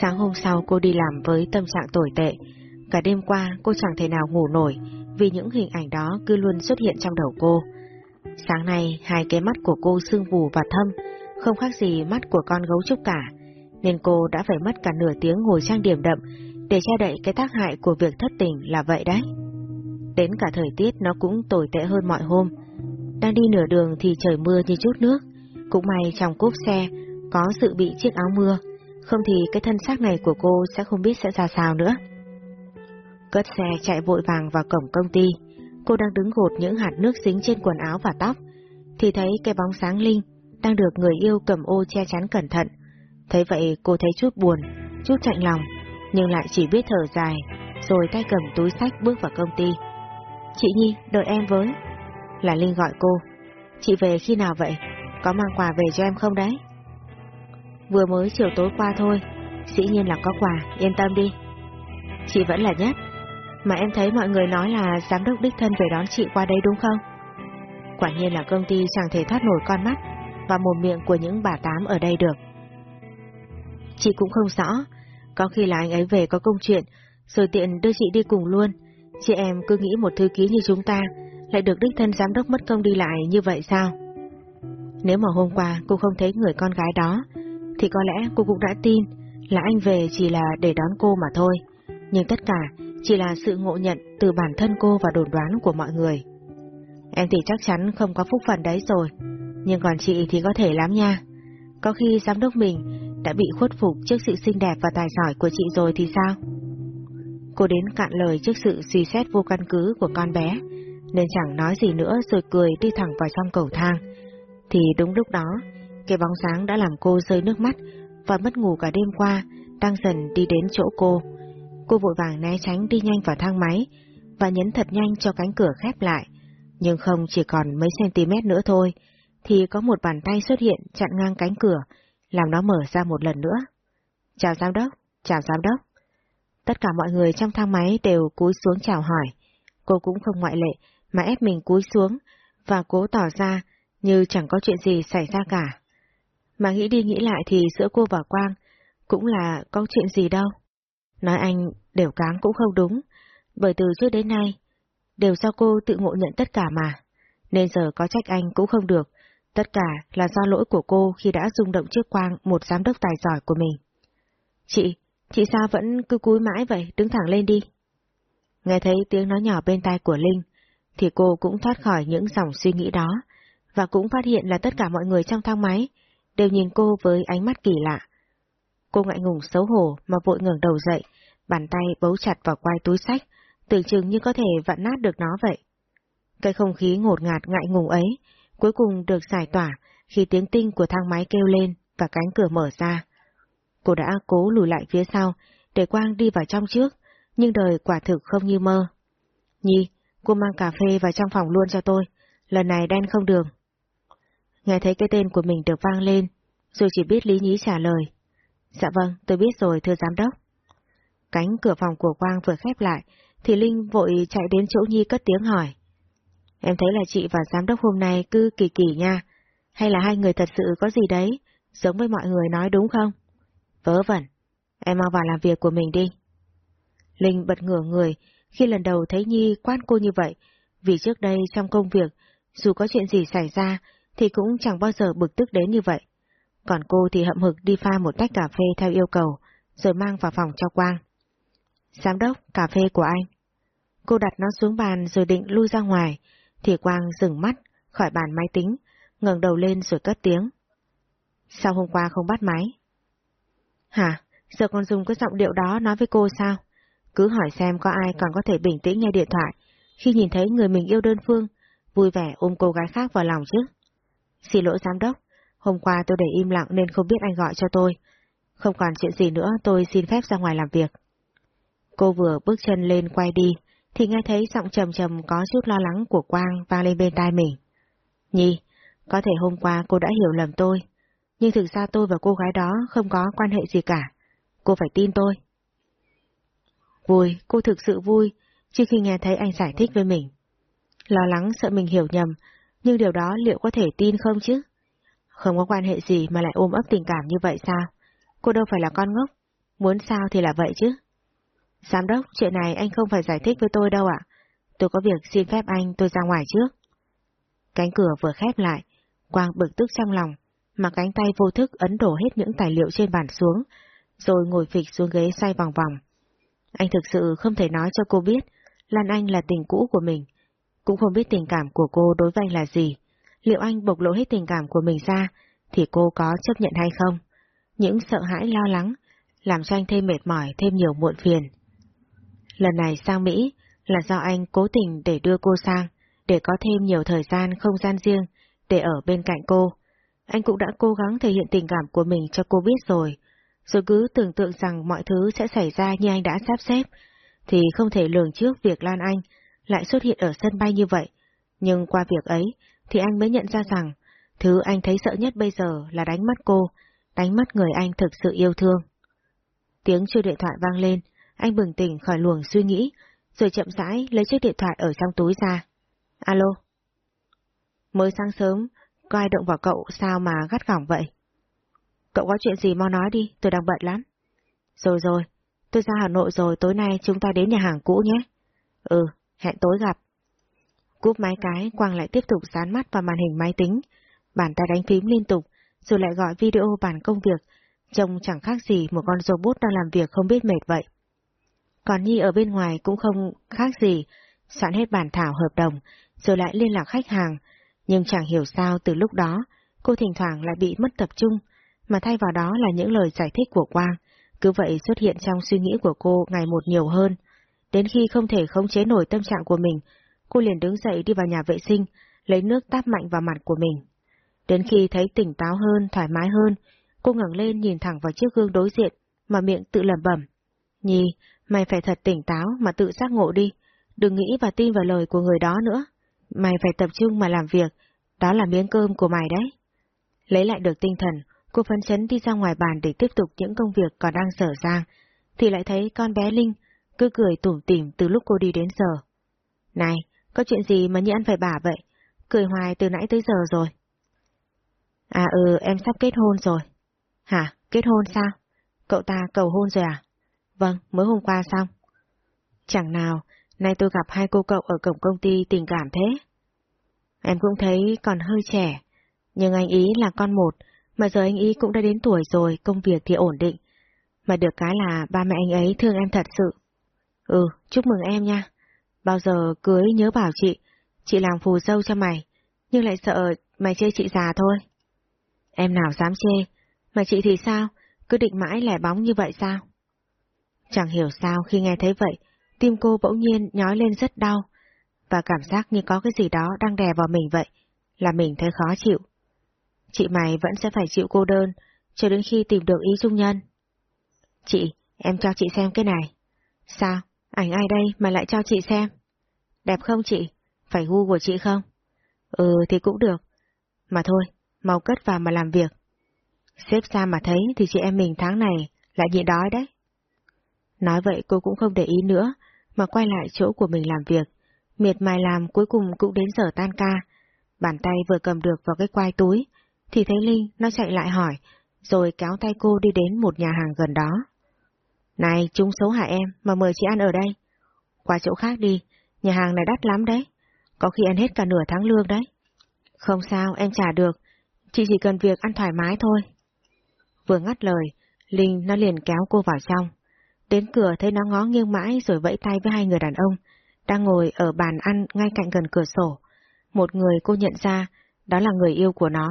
Sáng hôm sau cô đi làm với tâm trạng tồi tệ. Cả đêm qua cô chẳng thể nào ngủ nổi vì những hình ảnh đó cứ luôn xuất hiện trong đầu cô. Sáng nay hai cái mắt của cô sưng vù và thâm, không khác gì mắt của con gấu trúc cả, nên cô đã phải mất cả nửa tiếng ngồi trang điểm đậm để che đậy cái tác hại của việc thất tình là vậy đấy. Đến cả thời tiết nó cũng tồi tệ hơn mọi hôm. Đang đi nửa đường thì trời mưa như chút nước, cũng may trong cốp xe có dự bị chiếc áo mưa, không thì cái thân xác này của cô sẽ không biết sẽ ra sao nữa. Cất xe chạy vội vàng vào cổng công ty, cô đang đứng gột những hạt nước dính trên quần áo và tóc, thì thấy cái bóng sáng Linh đang được người yêu cầm ô che chắn cẩn thận. Thấy vậy cô thấy chút buồn, chút chạnh lòng, nhưng lại chỉ biết thở dài, rồi tay cầm túi sách bước vào công ty. Chị Nhi, đợi em với. Là Linh gọi cô. Chị về khi nào vậy? Có mang quà về cho em không đấy? Vừa mới chiều tối qua thôi, dĩ nhiên là có quà, yên tâm đi. Chị vẫn là nhất, mà em thấy mọi người nói là giám đốc đích thân về đón chị qua đây đúng không? Quả nhiên là công ty chẳng thể thoát nổi con mắt và mồm miệng của những bà tám ở đây được. Chị cũng không rõ, có khi là anh ấy về có công chuyện, rồi tiện đưa chị đi cùng luôn. Chị em cứ nghĩ một thư ký như chúng ta lại được đích thân giám đốc mất công đi lại như vậy sao? Nếu mà hôm qua cô không thấy người con gái đó, thì có lẽ cô cũng đã tin là anh về chỉ là để đón cô mà thôi. Nhưng tất cả chỉ là sự ngộ nhận từ bản thân cô và đồn đoán của mọi người. Em thì chắc chắn không có phúc phần đấy rồi, nhưng còn chị thì có thể lắm nha. Có khi giám đốc mình đã bị khuất phục trước sự xinh đẹp và tài giỏi của chị rồi thì sao? Cô đến cạn lời trước sự suy xét vô căn cứ của con bé, nên chẳng nói gì nữa rồi cười đi thẳng vào trong cầu thang. Thì đúng lúc đó, cái bóng sáng đã làm cô rơi nước mắt và mất ngủ cả đêm qua, đang dần đi đến chỗ cô. Cô vội vàng né tránh đi nhanh vào thang máy và nhấn thật nhanh cho cánh cửa khép lại. Nhưng không chỉ còn mấy cm nữa thôi, thì có một bàn tay xuất hiện chặn ngang cánh cửa, làm nó mở ra một lần nữa. Chào giám đốc, chào giám đốc. Tất cả mọi người trong thang máy đều cúi xuống chào hỏi. Cô cũng không ngoại lệ, mà ép mình cúi xuống, và cố tỏ ra như chẳng có chuyện gì xảy ra cả. Mà nghĩ đi nghĩ lại thì giữa cô và Quang cũng là có chuyện gì đâu. Nói anh đều cáng cũng không đúng, bởi từ trước đến nay, đều do cô tự ngộ nhận tất cả mà, nên giờ có trách anh cũng không được, tất cả là do lỗi của cô khi đã rung động trước Quang một giám đốc tài giỏi của mình. Chị, chị sao vẫn cứ cúi mãi vậy, đứng thẳng lên đi. Nghe thấy tiếng nói nhỏ bên tai của Linh, thì cô cũng thoát khỏi những dòng suy nghĩ đó, và cũng phát hiện là tất cả mọi người trong thang máy đều nhìn cô với ánh mắt kỳ lạ. Cô ngại ngùng xấu hổ mà vội ngẩng đầu dậy, bàn tay bấu chặt vào quai túi sách, tưởng chừng như có thể vặn nát được nó vậy. Cái không khí ngột ngạt ngại ngùng ấy, cuối cùng được giải tỏa khi tiếng tinh của thang máy kêu lên và cánh cửa mở ra. Cô đã cố lùi lại phía sau, để Quang đi vào trong trước, nhưng đời quả thực không như mơ. Nhi, cô mang cà phê vào trong phòng luôn cho tôi, lần này đen không đường. Nghe thấy cái tên của mình được vang lên, rồi chỉ biết Lý Nhí trả lời. Dạ vâng, tôi biết rồi thưa giám đốc. Cánh cửa phòng của Quang vừa khép lại, thì Linh vội chạy đến chỗ Nhi cất tiếng hỏi. Em thấy là chị và giám đốc hôm nay cứ kỳ kỳ nha, hay là hai người thật sự có gì đấy, giống với mọi người nói đúng không? Vớ vẩn, em mau vào làm việc của mình đi. Linh bật ngửa người khi lần đầu thấy Nhi quát cô như vậy, vì trước đây trong công việc, dù có chuyện gì xảy ra thì cũng chẳng bao giờ bực tức đến như vậy. Còn cô thì hậm hực đi pha một tách cà phê theo yêu cầu, rồi mang vào phòng cho Quang. Giám đốc, cà phê của anh. Cô đặt nó xuống bàn rồi định lui ra ngoài, thì Quang dừng mắt khỏi bàn máy tính, ngẩng đầu lên rồi cất tiếng. Sao hôm qua không bắt máy? Hả? Giờ còn dùng cái giọng điệu đó nói với cô sao? Cứ hỏi xem có ai còn có thể bình tĩnh nghe điện thoại khi nhìn thấy người mình yêu đơn phương, vui vẻ ôm cô gái khác vào lòng chứ. Xin lỗi giám đốc, hôm qua tôi để im lặng nên không biết anh gọi cho tôi. Không còn chuyện gì nữa tôi xin phép ra ngoài làm việc. Cô vừa bước chân lên quay đi, thì nghe thấy giọng trầm trầm có chút lo lắng của Quang vang lên bên tai mình. Nhi, có thể hôm qua cô đã hiểu lầm tôi, nhưng thực ra tôi và cô gái đó không có quan hệ gì cả. Cô phải tin tôi. Vui, cô thực sự vui, trước khi nghe thấy anh giải thích với mình. Lo lắng sợ mình hiểu nhầm, nhưng điều đó liệu có thể tin không chứ? Không có quan hệ gì mà lại ôm ấp tình cảm như vậy sao? Cô đâu phải là con ngốc. muốn sao thì là vậy chứ. Giám đốc, chuyện này anh không phải giải thích với tôi đâu ạ. Tôi có việc xin phép anh tôi ra ngoài trước. Cánh cửa vừa khép lại, Quang bực tức trong lòng, mà cánh tay vô thức ấn đổ hết những tài liệu trên bàn xuống, rồi ngồi phịch xuống ghế xoay vòng vòng. Anh thực sự không thể nói cho cô biết Lan Anh là tình cũ của mình, cũng không biết tình cảm của cô đối với anh là gì. Liệu anh bộc lộ hết tình cảm của mình ra, thì cô có chấp nhận hay không? Những sợ hãi lo lắng, làm cho anh thêm mệt mỏi, thêm nhiều muộn phiền. Lần này sang Mỹ là do anh cố tình để đưa cô sang, để có thêm nhiều thời gian, không gian riêng, để ở bên cạnh cô. Anh cũng đã cố gắng thể hiện tình cảm của mình cho cô biết rồi, rồi cứ tưởng tượng rằng mọi thứ sẽ xảy ra như anh đã sắp xếp, thì không thể lường trước việc Lan Anh lại xuất hiện ở sân bay như vậy. Nhưng qua việc ấy, thì anh mới nhận ra rằng, thứ anh thấy sợ nhất bây giờ là đánh mất cô, đánh mất người anh thực sự yêu thương. Tiếng chuông điện thoại vang lên, anh bừng tỉnh khỏi luồng suy nghĩ, rồi chậm rãi lấy chiếc điện thoại ở trong túi ra. Alo? Mới sáng sớm, có ai động vào cậu sao mà gắt gỏng vậy? Cậu có chuyện gì mau nói đi, tôi đang bận lắm. Rồi rồi, tôi ra Hà Nội rồi, tối nay chúng ta đến nhà hàng cũ nhé. Ừ, hẹn tối gặp. Cúp máy cái, Quang lại tiếp tục dán mắt vào màn hình máy tính, bàn tay đánh phím liên tục, rồi lại gọi video bàn công việc, trông chẳng khác gì một con robot đang làm việc không biết mệt vậy. Còn Nhi ở bên ngoài cũng không khác gì, soạn hết bản thảo hợp đồng, rồi lại liên lạc khách hàng, nhưng chẳng hiểu sao từ lúc đó, cô thỉnh thoảng lại bị mất tập trung, mà thay vào đó là những lời giải thích của Quang, cứ vậy xuất hiện trong suy nghĩ của cô ngày một nhiều hơn. Đến khi không thể khống chế nổi tâm trạng của mình, cô liền đứng dậy đi vào nhà vệ sinh, lấy nước táp mạnh vào mặt của mình. Đến khi thấy tỉnh táo hơn, thoải mái hơn, cô ngẩng lên nhìn thẳng vào chiếc gương đối diện, mà miệng tự lẩm bẩm. Nhi, mày phải thật tỉnh táo mà tự giác ngộ đi, đừng nghĩ và tin vào lời của người đó nữa. Mày phải tập trung mà làm việc, đó là miếng cơm của mày đấy. Lấy lại được tinh thần, cô phấn chấn đi ra ngoài bàn để tiếp tục những công việc còn đang dở dàng, thì lại thấy con bé Linh cứ cười tủm tỉm từ lúc cô đi đến giờ. Này, có chuyện gì mà như ăn phải bả vậy? Cười hoài từ nãy tới giờ rồi. À ừ, em sắp kết hôn rồi. Hả, kết hôn sao? Cậu ta cầu hôn rồi à? Vâng, mới hôm qua xong. Chẳng nào, nay tôi gặp hai cô cậu ở cổng công ty tình cảm thế. Em cũng thấy còn hơi trẻ, nhưng anh ý là con một, mà giờ anh ý cũng đã đến tuổi rồi, công việc thì ổn định. Mà được cái là ba mẹ anh ấy thương em thật sự. Ừ, chúc mừng em nha. Bao giờ cưới nhớ bảo chị, chị làm phù dâu cho mày, nhưng lại sợ mày chê chị già thôi. Em nào dám chê, mà chị thì sao, cứ định mãi lẻ bóng như vậy sao? Chẳng hiểu sao khi nghe thấy vậy, tim cô bỗng nhiên nhói lên rất đau, và cảm giác như có cái gì đó đang đè vào mình vậy, là mình thấy khó chịu. Chị mày vẫn sẽ phải chịu cô đơn, cho đến khi tìm được ý dung nhân. Chị, em cho chị xem cái này. Sao? Ảnh ai đây mà lại cho chị xem? Đẹp không chị? Phải gu của chị không? Ừ thì cũng được. Mà thôi, mau cất vào mà làm việc. Xếp ra mà thấy thì chị em mình tháng này lại nhịn đói đấy. Nói vậy cô cũng không để ý nữa, mà quay lại chỗ của mình làm việc. Miệt mài làm cuối cùng cũng đến giờ tan ca. Bàn tay vừa cầm được vào cái quai túi, thì thấy Linh nó chạy lại hỏi, rồi kéo tay cô đi đến một nhà hàng gần đó. Này, chúng xấu hả em, mà mời chị ăn ở đây. Qua chỗ khác đi, nhà hàng này đắt lắm đấy, có khi ăn hết cả nửa tháng lương đấy. Không sao, em trả được, chị chỉ cần việc ăn thoải mái thôi. Vừa ngắt lời, Linh nó liền kéo cô vào trong. Đến cửa thấy nó ngó nghiêng mãi rồi vẫy tay với hai người đàn ông, đang ngồi ở bàn ăn ngay cạnh gần cửa sổ. Một người cô nhận ra, đó là người yêu của nó.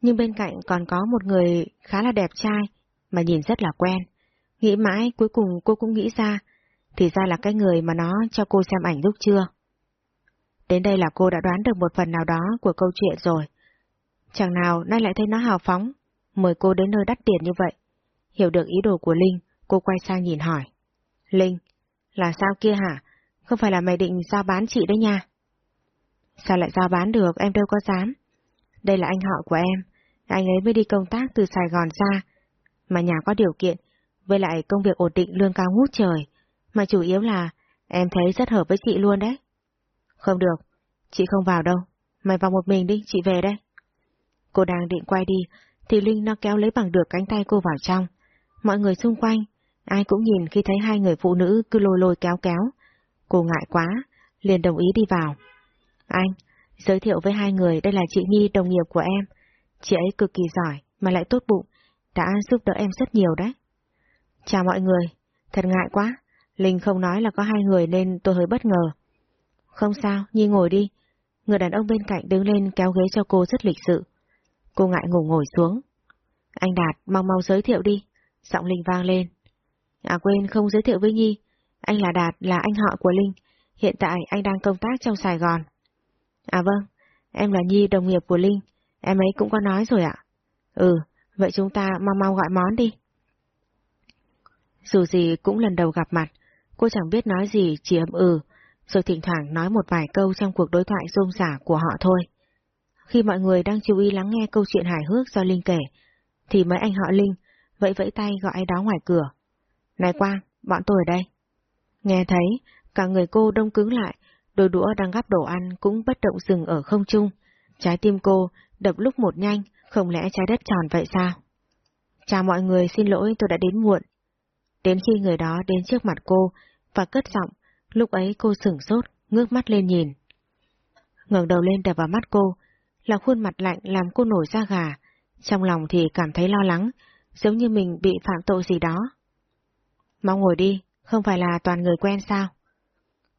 Nhưng bên cạnh còn có một người khá là đẹp trai, mà nhìn rất là quen. Nghĩ mãi, cuối cùng cô cũng nghĩ ra, thì ra là cái người mà nó cho cô xem ảnh lúc chưa. Đến đây là cô đã đoán được một phần nào đó của câu chuyện rồi. Chẳng nào nay lại thấy nó hào phóng, mời cô đến nơi đắt tiền như vậy. Hiểu được ý đồ của Linh, cô quay sang nhìn hỏi. Linh, là sao kia hả? Không phải là mày định giao bán chị đấy nha. Sao lại giao bán được, em đâu có dám. Đây là anh họ của em, anh ấy mới đi công tác từ Sài Gòn ra, mà nhà có điều kiện, với lại công việc ổn định lương cao ngút trời, mà chủ yếu là em thấy rất hợp với chị luôn đấy. Không được, chị không vào đâu, mày vào một mình đi, chị về đây. Cô đang định quay đi, thì Linh nó kéo lấy bằng được cánh tay cô vào trong. Mọi người xung quanh Ai cũng nhìn khi thấy hai người phụ nữ cứ lôi lôi kéo kéo. Cô ngại quá, liền đồng ý đi vào. Anh, giới thiệu với hai người đây là chị Nhi đồng nghiệp của em. Chị ấy cực kỳ giỏi, mà lại tốt bụng, đã giúp đỡ em rất nhiều đấy. Chào mọi người, thật ngại quá, Linh không nói là có hai người nên tôi hơi bất ngờ. Không sao, Nhi ngồi đi. Người đàn ông bên cạnh đứng lên kéo ghế cho cô rất lịch sự. Cô ngại ngủ ngồi xuống. Anh Đạt, mau mau giới thiệu đi. Giọng Linh vang lên. À quên, không giới thiệu với Nhi. Anh là Đạt, là anh họ của Linh. Hiện tại anh đang công tác trong Sài Gòn. À vâng, em là Nhi đồng nghiệp của Linh. Em ấy cũng có nói rồi ạ. Ừ, vậy chúng ta mau mau gọi món đi. Dù gì cũng lần đầu gặp mặt, cô chẳng biết nói gì chỉ ậm ừ, rồi thỉnh thoảng nói một vài câu trong cuộc đối thoại rôm rả của họ thôi. Khi mọi người đang chú ý lắng nghe câu chuyện hài hước do Linh kể, thì mấy anh họ Linh vẫy vẫy tay gọi ai đó ngoài cửa. Này Quang, bọn tôi ở đây. Nghe thấy, cả người cô đông cứng lại, đôi đũa đang gắp đồ ăn cũng bất động dừng ở không trung. Trái tim cô đập lúc một nhanh, không lẽ trái đất tròn vậy sao? Chào mọi người, xin lỗi tôi đã đến muộn. Đến khi người đó đến trước mặt cô và cất giọng, lúc ấy cô sửng sốt, ngước mắt lên nhìn. ngẩng đầu lên đập vào mắt cô, là khuôn mặt lạnh làm cô nổi da gà, trong lòng thì cảm thấy lo lắng, giống như mình bị phạm tội gì đó. Mau ngồi đi, không phải là toàn người quen sao?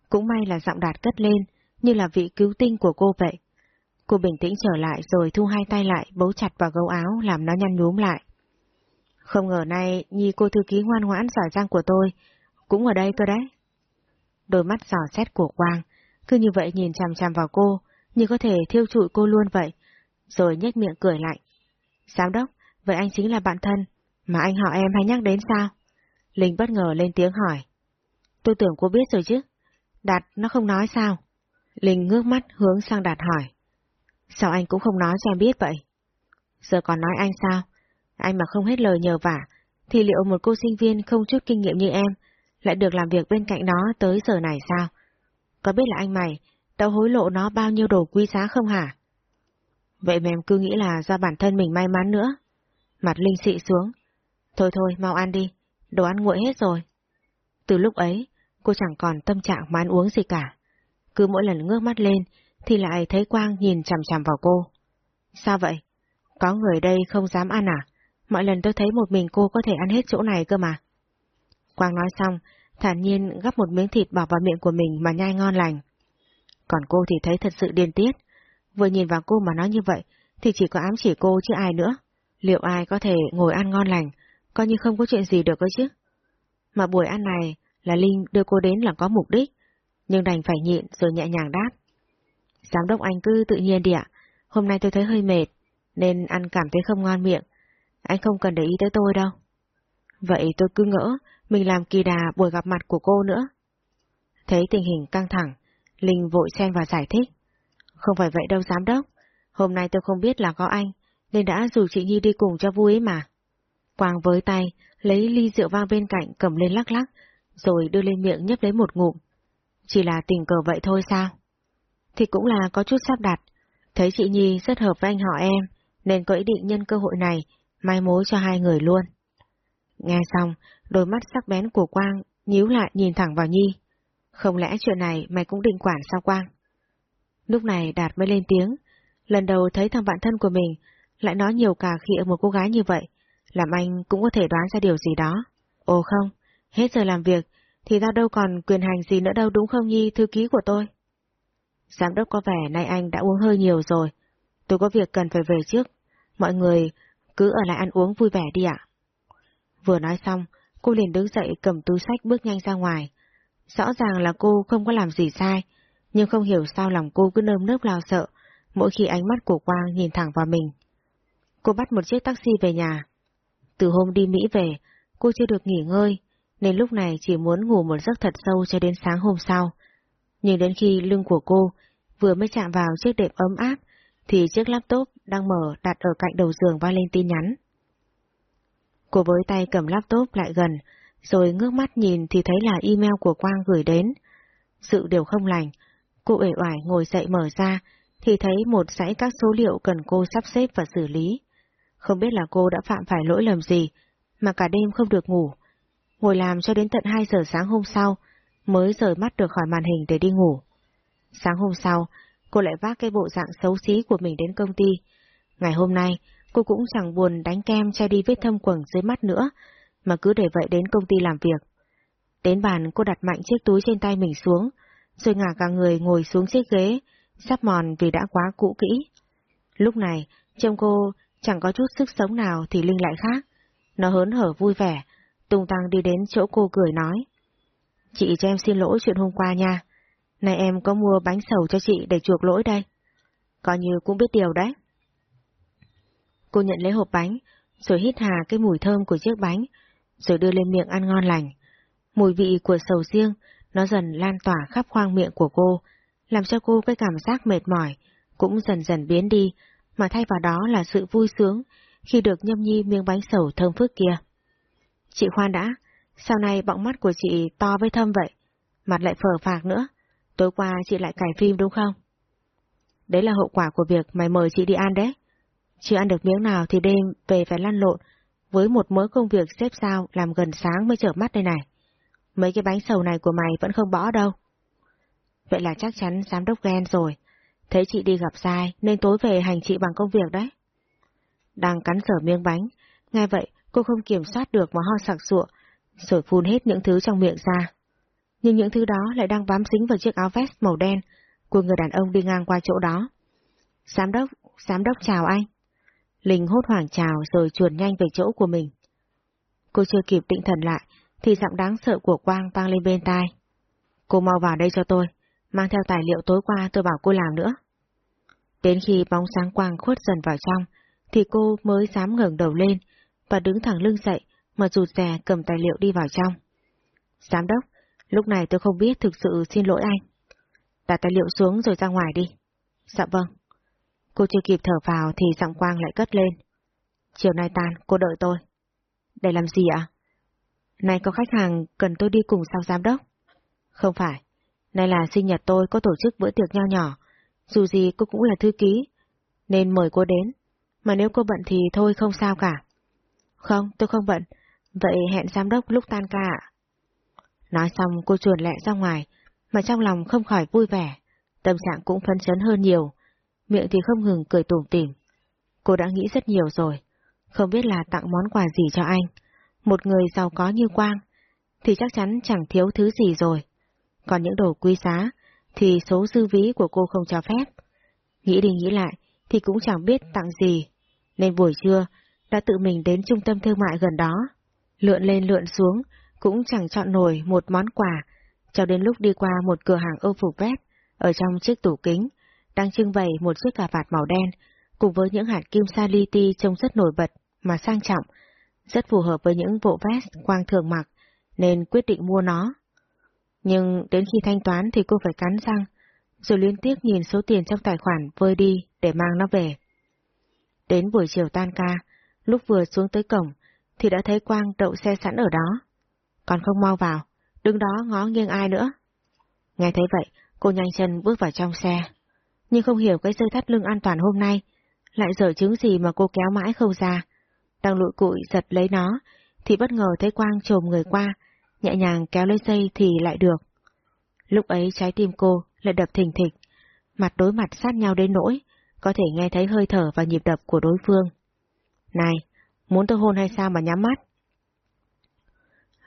Cũng may là giọng đạt cất lên, như là vị cứu tinh của cô vậy. Cô bình tĩnh trở lại rồi thu hai tay lại bấu chặt vào gấu áo làm nó nhăn nhúm lại. Không ngờ nay Nhi cô thư ký ngoan ngoãn giỏi giang của tôi, cũng ở đây cơ đấy. Đôi mắt giỏ xét của Quang, cứ như vậy nhìn chằm chằm vào cô, như có thể thiêu trụi cô luôn vậy, rồi nhếch miệng cười lạnh. Giám đốc, vậy anh chính là bạn thân, mà anh họ em hay nhắc đến sao? Linh bất ngờ lên tiếng hỏi. Tôi tưởng cô biết rồi chứ. Đạt, nó không nói sao? Linh ngước mắt hướng sang Đạt hỏi. Sao anh cũng không nói cho em biết vậy? Giờ còn nói anh sao? Anh mà không hết lời nhờ vả, thì liệu một cô sinh viên không chút kinh nghiệm như em lại được làm việc bên cạnh nó tới giờ này sao? Có biết là anh mày đã hối lộ nó bao nhiêu đồ quý giá không hả? Vậy mà em cứ nghĩ là do bản thân mình may mắn nữa. Mặt Linh xị xuống. Thôi thôi, mau ăn đi, đồ ăn nguội hết rồi. Từ lúc ấy, cô chẳng còn tâm trạng mà ăn uống gì cả. Cứ mỗi lần ngước mắt lên, thì lại thấy Quang nhìn chằm chằm vào cô. Sao vậy? Có người đây không dám ăn à? Mọi lần tôi thấy một mình cô có thể ăn hết chỗ này cơ mà. Quang nói xong, thản nhiên gắp một miếng thịt bỏ vào miệng của mình mà nhai ngon lành. Còn cô thì thấy thật sự điên tiết. Vừa nhìn vào cô mà nói như vậy, thì chỉ có ám chỉ cô chứ ai nữa. Liệu ai có thể ngồi ăn ngon lành, coi như không có chuyện gì được cơ chứ? Mà buổi ăn này là Linh đưa cô đến là có mục đích, nhưng đành phải nhịn rồi nhẹ nhàng đáp. Giám đốc anh cứ tự nhiên đi ạ, hôm nay tôi thấy hơi mệt, nên ăn cảm thấy không ngon miệng. Anh không cần để ý tới tôi đâu. Vậy tôi cứ ngỡ mình làm kỳ đà buổi gặp mặt của cô nữa. Thấy tình hình căng thẳng, Linh vội xen vào giải thích. Không phải vậy đâu giám đốc, hôm nay tôi không biết là có anh, nên đã rủ chị Nhi đi cùng cho vui ấy mà. Quang với tay, lấy ly rượu vang bên cạnh cầm lên lắc lắc, rồi đưa lên miệng nhấp lấy một ngụm. Chỉ là tình cờ vậy thôi sao? Thì cũng là có chút sắp đặt, thấy chị Nhi rất hợp với anh họ em, nên có ý định nhân cơ hội này mai mối cho hai người luôn. Nghe xong, đôi mắt sắc bén của Quang nhíu lại nhìn thẳng vào Nhi. Không lẽ chuyện này mày cũng định quản sao Quang? Lúc này Đạt mới lên tiếng, lần đầu thấy thằng bạn thân của mình lại nói nhiều cả khi ở một cô gái như vậy, làm anh cũng có thể đoán ra điều gì đó. Ồ không, hết giờ làm việc thì tao đâu còn quyền hành gì nữa đâu đúng không Nhi, thư ký của tôi? Giám đốc có vẻ nay anh đã uống hơi nhiều rồi, tôi có việc cần phải về trước, mọi người cứ ở lại ăn uống vui vẻ đi ạ. Vừa nói xong, cô liền đứng dậy cầm túi sách bước nhanh ra ngoài. Rõ ràng là cô không có làm gì sai, nhưng không hiểu sao lòng cô cứ nơm nớp lo sợ, mỗi khi ánh mắt của Quang nhìn thẳng vào mình. Cô bắt một chiếc taxi về nhà. Từ hôm đi Mỹ về, cô chưa được nghỉ ngơi, nên lúc này chỉ muốn ngủ một giấc thật sâu cho đến sáng hôm sau. Nhưng đến khi lưng của cô vừa mới chạm vào chiếc đệm ấm áp, thì chiếc laptop đang mở đặt ở cạnh đầu giường vang lên tin nhắn. Cô với tay cầm laptop lại gần, rồi ngước mắt nhìn thì thấy là email của Quang gửi đến. Sự điều không lành, cô uể oải ngồi dậy mở ra, thì thấy một dãy các số liệu cần cô sắp xếp và xử lý. Không biết là cô đã phạm phải lỗi lầm gì, mà cả đêm không được ngủ. ngồi làm cho đến tận 2 giờ sáng hôm sau, mới rời mắt được khỏi màn hình để đi ngủ. Sáng hôm sau, cô lại vác cái bộ dạng xấu xí của mình đến công ty. Ngày hôm nay, cô cũng chẳng buồn đánh kem che đi vết thâm quầng dưới mắt nữa, mà cứ để vậy đến công ty làm việc. Đến bàn cô đặt mạnh chiếc túi trên tay mình xuống, rồi ngả cả người ngồi xuống chiếc ghế, sắp mòn vì đã quá cũ kỹ. Lúc này, trông cô chẳng có chút sức sống nào thì Linh lại khác. Nó hớn hở vui vẻ, tung tăng đi đến chỗ cô cười nói. Chị cho em xin lỗi chuyện hôm qua nha. Này em có mua bánh sầu cho chị để chuộc lỗi đây. Coi như cũng biết điều đấy. Cô nhận lấy hộp bánh, rồi hít hà cái mùi thơm của chiếc bánh, rồi đưa lên miệng ăn ngon lành. Mùi vị của sầu riêng, nó dần lan tỏa khắp khoang miệng của cô, làm cho cô cái cảm giác mệt mỏi, cũng dần dần biến đi, mà thay vào đó là sự vui sướng khi được nhâm nhi miếng bánh sầu thơm phức kia. Chị khoan đã, sau này bọng mắt của chị to với thâm vậy, mặt lại phở phạc nữa, tối qua chị lại cài phim đúng không? Đấy là hậu quả của việc mày mời chị đi ăn đấy. Chưa ăn được miếng nào thì đêm về phải lăn lộn, với một mớ công việc xếp sao làm gần sáng mới trở mắt đây này. Mấy cái bánh sầu này của mày vẫn không bỏ đâu. Vậy là chắc chắn giám đốc ghen rồi. Thấy chị đi gặp sai nên tối về hành chị bằng công việc đấy. Đang cắn sở miếng bánh, nghe vậy cô không kiểm soát được mà ho sặc sụa, rồi phun hết những thứ trong miệng ra. Nhưng những thứ đó lại đang bám dính vào chiếc áo vest màu đen của người đàn ông đi ngang qua chỗ đó. Giám đốc, giám đốc chào anh. Linh hốt hoảng chào rồi chuồn nhanh về chỗ của mình. Cô chưa kịp định thần lại, thì giọng đáng sợ của Quang vang lên bên tai. Cô mau vào đây cho tôi, mang theo tài liệu tối qua tôi bảo cô làm nữa. Đến khi bóng sáng Quang khuất dần vào trong, thì cô mới dám ngẩng đầu lên và đứng thẳng lưng dậy mà rụt rè cầm tài liệu đi vào trong. Giám đốc, lúc này tôi không biết thực sự xin lỗi anh. Đặt tài liệu xuống rồi ra ngoài đi. Dạ vâng. Cô chưa kịp thở vào thì giọng Quang lại cất lên. Chiều nay tan, cô đợi tôi. Để làm gì ạ? nay có khách hàng cần tôi đi cùng sao giám đốc? Không phải. Nay là sinh nhật tôi có tổ chức bữa tiệc nho nhỏ. Dù gì cô cũng là thư ký. Nên mời cô đến. Mà nếu cô bận thì thôi không sao cả. Không, tôi không bận. Vậy hẹn giám đốc lúc tan ca ạ. Nói xong cô chuồn lẹ ra ngoài, mà trong lòng không khỏi vui vẻ. Tâm trạng cũng phấn chấn hơn nhiều. Miệng thì không ngừng cười tủm tỉm. Cô đã nghĩ rất nhiều rồi. Không biết là tặng món quà gì cho anh một người giàu có như Quang, thì chắc chắn chẳng thiếu thứ gì rồi. Còn những đồ quý giá, thì số dư ví của cô không cho phép. Nghĩ đi nghĩ lại, thì cũng chẳng biết tặng gì, nên buổi trưa đã tự mình đến trung tâm thương mại gần đó. Lượn lên lượn xuống, cũng chẳng chọn nổi một món quà, cho đến lúc đi qua một cửa hàng âu phục vest, ở trong chiếc tủ kính, đang trưng bày một chiếc cà vạt màu đen, cùng với những hạt kim sa li ti trông rất nổi bật mà sang trọng, rất phù hợp với những bộ vest Quang thường mặc, nên quyết định mua nó. Nhưng đến khi thanh toán thì cô phải cắn răng, rồi liên tiếp nhìn số tiền trong tài khoản vơi đi để mang nó về. Đến buổi chiều tan ca, lúc vừa xuống tới cổng, thì đã thấy Quang đậu xe sẵn ở đó. Còn không mau vào, đứng đó ngó nghiêng ai nữa. Nghe thấy vậy, cô nhanh chân bước vào trong xe. Nhưng không hiểu cái dây thắt lưng an toàn hôm nay, lại dở chứng gì mà cô kéo mãi không ra, đang lụi cụi giật lấy nó, thì bất ngờ thấy Quang trồm người qua, nhẹ nhàng kéo lấy dây thì lại được. Lúc ấy trái tim cô lại đập thình thịch, mặt đối mặt sát nhau đến nỗi, có thể nghe thấy hơi thở và nhịp đập của đối phương. Này, muốn tôi hôn hay sao mà nhắm mắt?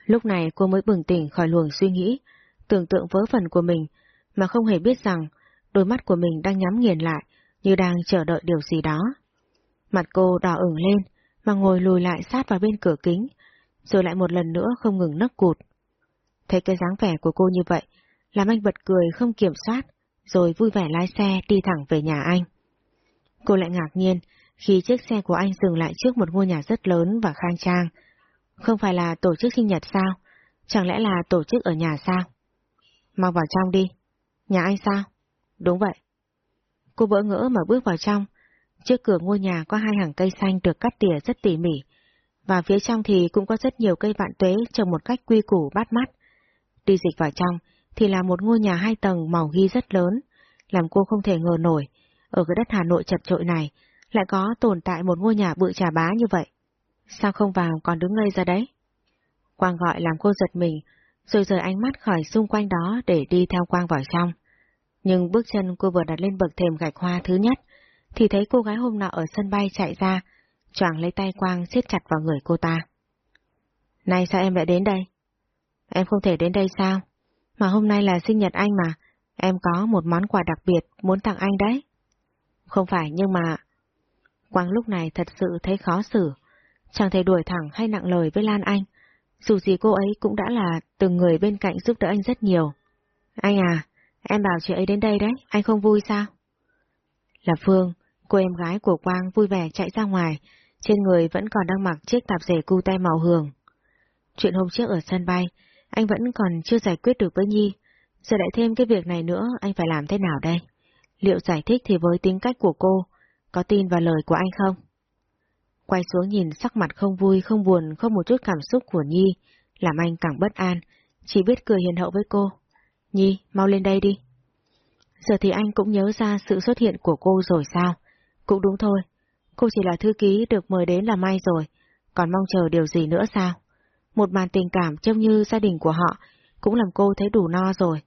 Lúc này cô mới bừng tỉnh khỏi luồng suy nghĩ, tưởng tượng vớ vẩn của mình, mà không hề biết rằng đôi mắt của mình đang nhắm nghiền lại, như đang chờ đợi điều gì đó. Mặt cô đỏ ửng lên, mà ngồi lùi lại sát vào bên cửa kính, rồi lại một lần nữa không ngừng nấc cụt. Thấy cái dáng vẻ của cô như vậy, làm anh bật cười không kiểm soát, rồi vui vẻ lái xe đi thẳng về nhà anh. Cô lại ngạc nhiên khi chiếc xe của anh dừng lại trước một ngôi nhà rất lớn và khang trang. Không phải là tổ chức sinh nhật sao? Chẳng lẽ là tổ chức ở nhà sao? Mau vào trong đi. Nhà anh sao? Đúng vậy. Cô bỡ ngỡ mà bước vào trong, Trước cửa ngôi nhà có hai hàng cây xanh được cắt tỉa rất tỉ mỉ, và phía trong thì cũng có rất nhiều cây vạn tuế trồng một cách quy củ bắt mắt. Đi dịch vào trong thì là một ngôi nhà hai tầng màu ghi rất lớn, làm cô không thể ngờ nổi, ở cái đất Hà Nội chật trội này lại có tồn tại một ngôi nhà bự trà bá như vậy. Sao không vào còn đứng ngây ra đấy? Quang gọi làm cô giật mình, rồi rời ánh mắt khỏi xung quanh đó để đi theo Quang vào trong. Nhưng bước chân cô vừa đặt lên bậc thềm gạch hoa thứ nhất, thì thấy cô gái hôm nọ ở sân bay chạy ra, choàng lấy tay Quang siết chặt vào người cô ta. Này sao em lại đến đây? Em không thể đến đây sao? Mà hôm nay là sinh nhật anh mà, em có một món quà đặc biệt muốn tặng anh đấy. Không phải nhưng mà... Quang lúc này thật sự thấy khó xử, chẳng thể đuổi thẳng hay nặng lời với Lan Anh. Dù gì cô ấy cũng đã là từng người bên cạnh giúp đỡ anh rất nhiều. Anh à, em bảo chị ấy đến đây đấy, anh không vui sao? Là Phương, cô em gái của Quang vui vẻ chạy ra ngoài, trên người vẫn còn đang mặc chiếc tạp dề cu tay màu hường. Chuyện hôm trước ở sân bay, anh vẫn còn chưa giải quyết được với Nhi, giờ lại thêm cái việc này nữa, anh phải làm thế nào đây? Liệu giải thích thì với tính cách của cô, có tin vào lời của anh không? Quay xuống nhìn sắc mặt không vui, không buồn, không một chút cảm xúc của Nhi, làm anh càng bất an, chỉ biết cười hiền hậu với cô. Nhi, mau lên đây đi. Giờ thì anh cũng nhớ ra sự xuất hiện của cô rồi sao? Cũng đúng thôi, cô chỉ là thư ký được mời đến là may rồi, còn mong chờ điều gì nữa sao? Một màn tình cảm trông như gia đình của họ cũng làm cô thấy đủ no rồi,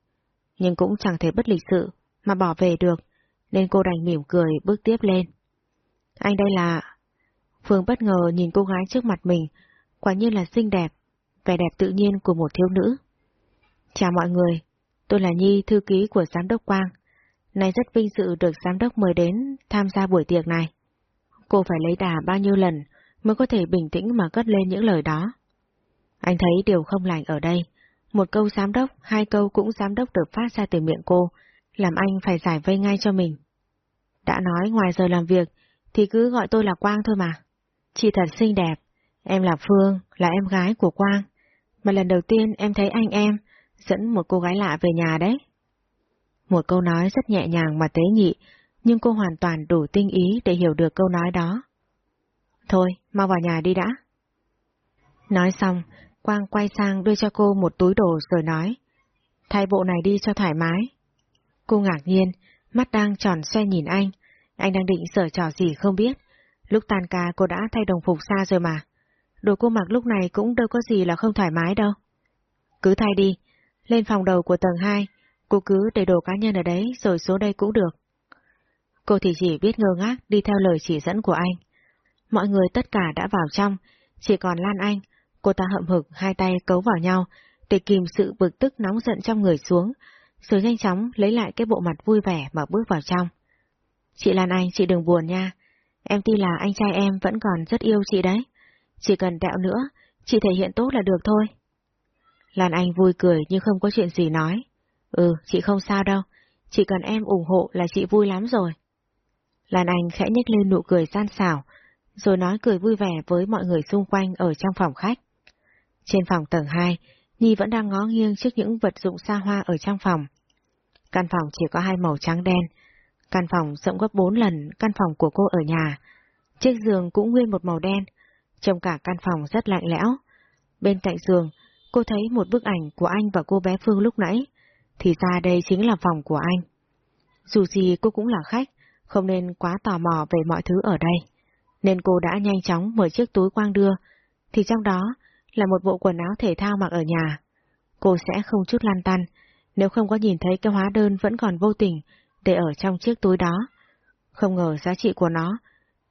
nhưng cũng chẳng thể bất lịch sự mà bỏ về được, nên cô đành mỉm cười bước tiếp lên. Anh đây là... Phương bất ngờ nhìn cô gái trước mặt mình, quả nhiên là xinh đẹp, vẻ đẹp tự nhiên của một thiếu nữ. Chào mọi người, tôi là Nhi, thư ký của Giám đốc Quang. Nay rất vinh dự được Giám đốc mời đến tham gia buổi tiệc này. Cô phải lấy đà bao nhiêu lần mới có thể bình tĩnh mà cất lên những lời đó. Anh thấy điều không lành ở đây. Một câu giám đốc, hai câu cũng giám đốc được phát ra từ miệng cô, làm anh phải giải vây ngay cho mình. Đã nói ngoài giờ làm việc, thì cứ gọi tôi là Quang thôi mà. Chị thật xinh đẹp, em là Phương, là em gái của Quang. Mà lần đầu tiên em thấy anh em, dẫn một cô gái lạ về nhà đấy. Một câu nói rất nhẹ nhàng mà tế nhị, nhưng cô hoàn toàn đủ tinh ý để hiểu được câu nói đó. Thôi, mau vào nhà đi đã. Nói xong, Quang quay sang đưa cho cô một túi đồ rồi nói, thay bộ này đi cho thoải mái. Cô ngạc nhiên, mắt đang tròn xoe nhìn anh, anh đang định sở trò gì không biết. Lúc tan ca cô đã thay đồng phục xa rồi mà. Đồ cô mặc lúc này cũng đâu có gì là không thoải mái đâu. Cứ thay đi, lên phòng đầu của tầng 2, cô cứ để đồ cá nhân ở đấy rồi xuống đây cũng được. Cô thì chỉ biết ngơ ngác đi theo lời chỉ dẫn của anh. Mọi người tất cả đã vào trong, chỉ còn Lan Anh, cô ta hậm hực hai tay cấu vào nhau để kìm sự bực tức nóng giận trong người xuống, rồi nhanh chóng lấy lại cái bộ mặt vui vẻ mà bước vào trong. Chị Lan Anh, chị đừng buồn nha, em tin là anh trai em vẫn còn rất yêu chị đấy, chỉ cần đẹo nữa, chị thể hiện tốt là được thôi. Lan Anh vui cười nhưng không có chuyện gì nói. Ừ, chị không sao đâu, chỉ cần em ủng hộ là chị vui lắm rồi. Lan Anh khẽ nhếch lên nụ cười gian xảo, rồi nói cười vui vẻ với mọi người xung quanh ở trong phòng khách. Trên phòng tầng 2, Nhi vẫn đang ngó nghiêng trước những vật dụng xa hoa ở trong phòng. Căn phòng chỉ có hai màu trắng đen, căn phòng rộng gấp bốn lần căn phòng của cô ở nhà. Chiếc giường cũng nguyên một màu đen, trông cả căn phòng rất lạnh lẽo. Bên cạnh giường, cô thấy một bức ảnh của anh và cô bé Phương lúc nãy, thì ra đây chính là phòng của anh. Dù gì cô cũng là khách, không nên quá tò mò về mọi thứ ở đây, nên cô đã nhanh chóng mở chiếc túi quang đưa, thì trong đó là một bộ quần áo thể thao mặc ở nhà. Cô sẽ không chút lan tăn, nếu không có nhìn thấy cái hóa đơn vẫn còn vô tình để ở trong chiếc túi đó. Không ngờ giá trị của nó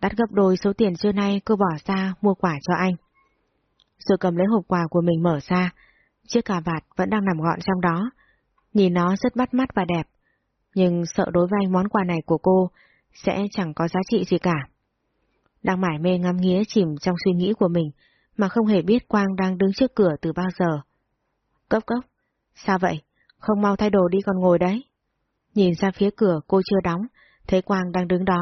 đắt gấp đôi số tiền trưa nay cô bỏ ra mua quả cho anh. Rồi cầm lấy hộp quà của mình mở ra, chiếc cà vạt vẫn đang nằm gọn trong đó. Nhìn nó rất bắt mắt và đẹp, nhưng sợ đối với anh món quà này của cô sẽ chẳng có giá trị gì cả. Đang mải mê ngắm nghía chìm trong suy nghĩ của mình, mà không hề biết Quang đang đứng trước cửa từ bao giờ. Cốc cốc, sao vậy? Không mau thay đồ đi còn ngồi đấy. Nhìn ra phía cửa cô chưa đóng, thấy Quang đang đứng đó,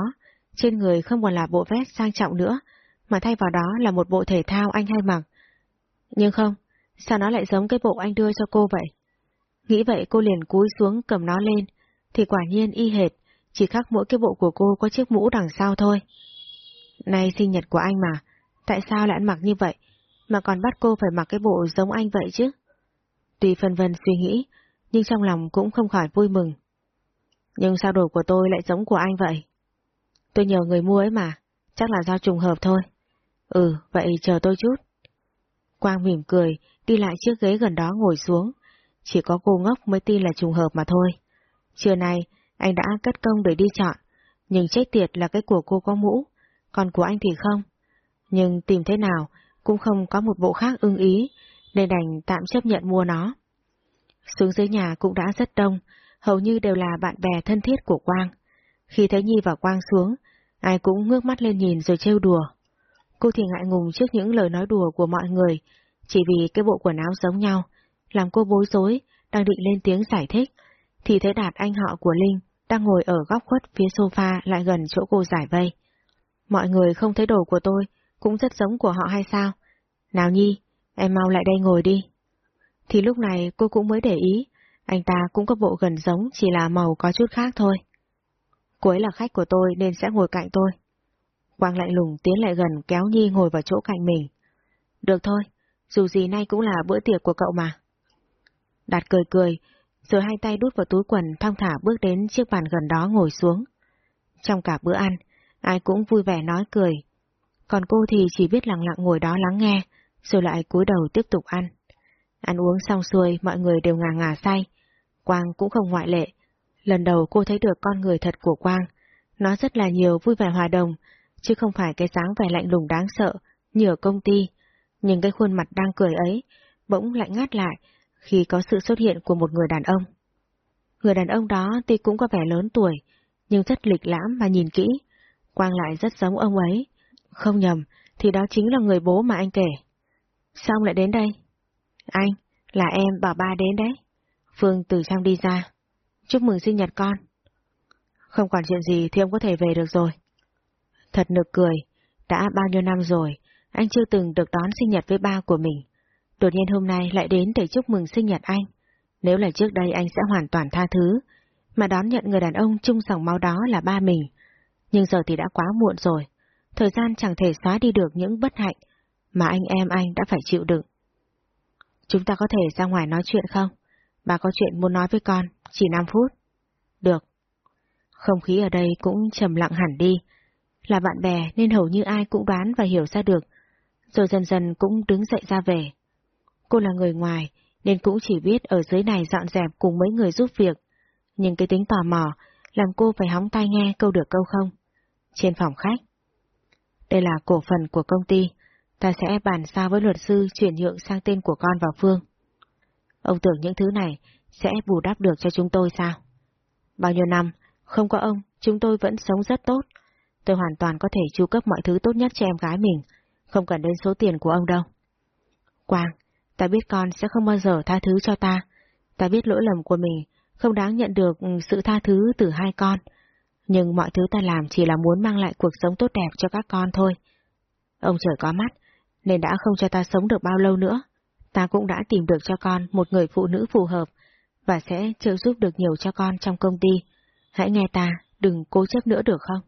trên người không còn là bộ vest sang trọng nữa, mà thay vào đó là một bộ thể thao anh hay mặc. Nhưng không, sao nó lại giống cái bộ anh đưa cho cô vậy? Nghĩ vậy cô liền cúi xuống cầm nó lên, thì quả nhiên y hệt, chỉ khác mỗi cái bộ của cô có chiếc mũ đằng sau thôi. nay sinh nhật của anh mà, tại sao lại ăn mặc như vậy, mà còn bắt cô phải mặc cái bộ giống anh vậy chứ? Tuy phân vân suy nghĩ, nhưng trong lòng cũng không khỏi vui mừng. Nhưng sao đồ của tôi lại giống của anh vậy? Tôi nhờ người mua ấy mà, chắc là do trùng hợp thôi. Ừ, vậy chờ tôi chút. Quang mỉm cười, đi lại chiếc ghế gần đó ngồi xuống. Chỉ có cô ngốc mới tin là trùng hợp mà thôi. Trưa nay, anh đã cất công để đi chọn, nhưng chết tiệt là cái của cô có mũ, còn của anh thì không. Nhưng tìm thế nào cũng không có một bộ khác ưng ý, nên đành tạm chấp nhận mua nó. Xuống dưới nhà cũng đã rất đông, hầu như đều là bạn bè thân thiết của Quang. Khi thấy Nhi và Quang xuống, ai cũng ngước mắt lên nhìn rồi trêu đùa. Cô thì ngại ngùng trước những lời nói đùa của mọi người, chỉ vì cái bộ quần áo giống nhau, làm cô bối rối, đang định lên tiếng giải thích, thì thấy Đạt anh họ của Linh đang ngồi ở góc khuất phía sofa lại gần chỗ cô giải vây. Mọi người không thấy đồ của tôi, cũng rất giống của họ hay sao? Nào Nhi, em mau lại đây ngồi đi. Thì lúc này cô cũng mới để ý, anh ta cũng có bộ gần giống chỉ là màu có chút khác thôi. Cô ấy là khách của tôi nên sẽ ngồi cạnh tôi. Quang lạnh lùng tiến lại gần kéo Nhi ngồi vào chỗ cạnh mình. Được thôi, dù gì nay cũng là bữa tiệc của cậu mà. Đạt cười cười, rồi hai tay đút vào túi quần thong thả bước đến chiếc bàn gần đó ngồi xuống. Trong cả bữa ăn, ai cũng vui vẻ nói cười. Còn cô thì chỉ biết lặng lặng ngồi đó lắng nghe, rồi lại cúi đầu tiếp tục ăn. Ăn uống xong xuôi, mọi người đều ngà ngà say. Quang cũng không ngoại lệ. Lần đầu cô thấy được con người thật của Quang. Nó rất là nhiều vui vẻ hòa đồng, chứ không phải cái dáng vẻ lạnh lùng đáng sợ như ở công ty. Nhưng cái khuôn mặt đang cười ấy, bỗng lại ngắt lại khi có sự xuất hiện của một người đàn ông. Người đàn ông đó tuy cũng có vẻ lớn tuổi, nhưng rất lịch lãm mà nhìn kỹ, Quang lại rất giống ông ấy. Không nhầm, thì đó chính là người bố mà anh kể. Sao ông lại đến đây? Anh, là em bảo ba đến đấy. Phương từ trong đi ra. Chúc mừng sinh nhật con. Không còn chuyện gì thì ông có thể về được rồi. Thật nực cười, đã bao nhiêu năm rồi, anh chưa từng được đón sinh nhật với ba của mình. Đột nhiên hôm nay lại đến để chúc mừng sinh nhật anh. Nếu là trước đây anh sẽ hoàn toàn tha thứ, mà đón nhận người đàn ông chung dòng máu đó là ba mình. Nhưng giờ thì đã quá muộn rồi, thời gian chẳng thể xóa đi được những bất hạnh mà anh em anh đã phải chịu đựng. Chúng ta có thể ra ngoài nói chuyện không? Bà có chuyện muốn nói với con, chỉ 5 phút. Được. Không khí ở đây cũng trầm lặng hẳn đi. Là bạn bè nên hầu như ai cũng đoán và hiểu ra được, rồi dần dần cũng đứng dậy ra về. Cô là người ngoài, nên cũng chỉ biết ở dưới này dọn dẹp cùng mấy người giúp việc. Nhưng cái tính tò mò làm cô phải hóng tai nghe câu được câu không. Trên phòng khách. Đây là cổ phần của công ty, ta sẽ bàn sao với luật sư chuyển nhượng sang tên của con vào Phương. Ông tưởng những thứ này sẽ bù đắp được cho chúng tôi sao? Bao nhiêu năm, không có ông, chúng tôi vẫn sống rất tốt. Tôi hoàn toàn có thể chu cấp mọi thứ tốt nhất cho em gái mình, không cần đến số tiền của ông đâu. Quang, ta biết con sẽ không bao giờ tha thứ cho ta. Ta biết lỗi lầm của mình không đáng nhận được ừ, sự tha thứ từ hai con. Nhưng mọi thứ ta làm chỉ là muốn mang lại cuộc sống tốt đẹp cho các con thôi. Ông trời có mắt, nên đã không cho ta sống được bao lâu nữa. Ta cũng đã tìm được cho con một người phụ nữ phù hợp, và sẽ trợ giúp được nhiều cho con trong công ty. Hãy nghe ta, đừng cố chấp nữa được không?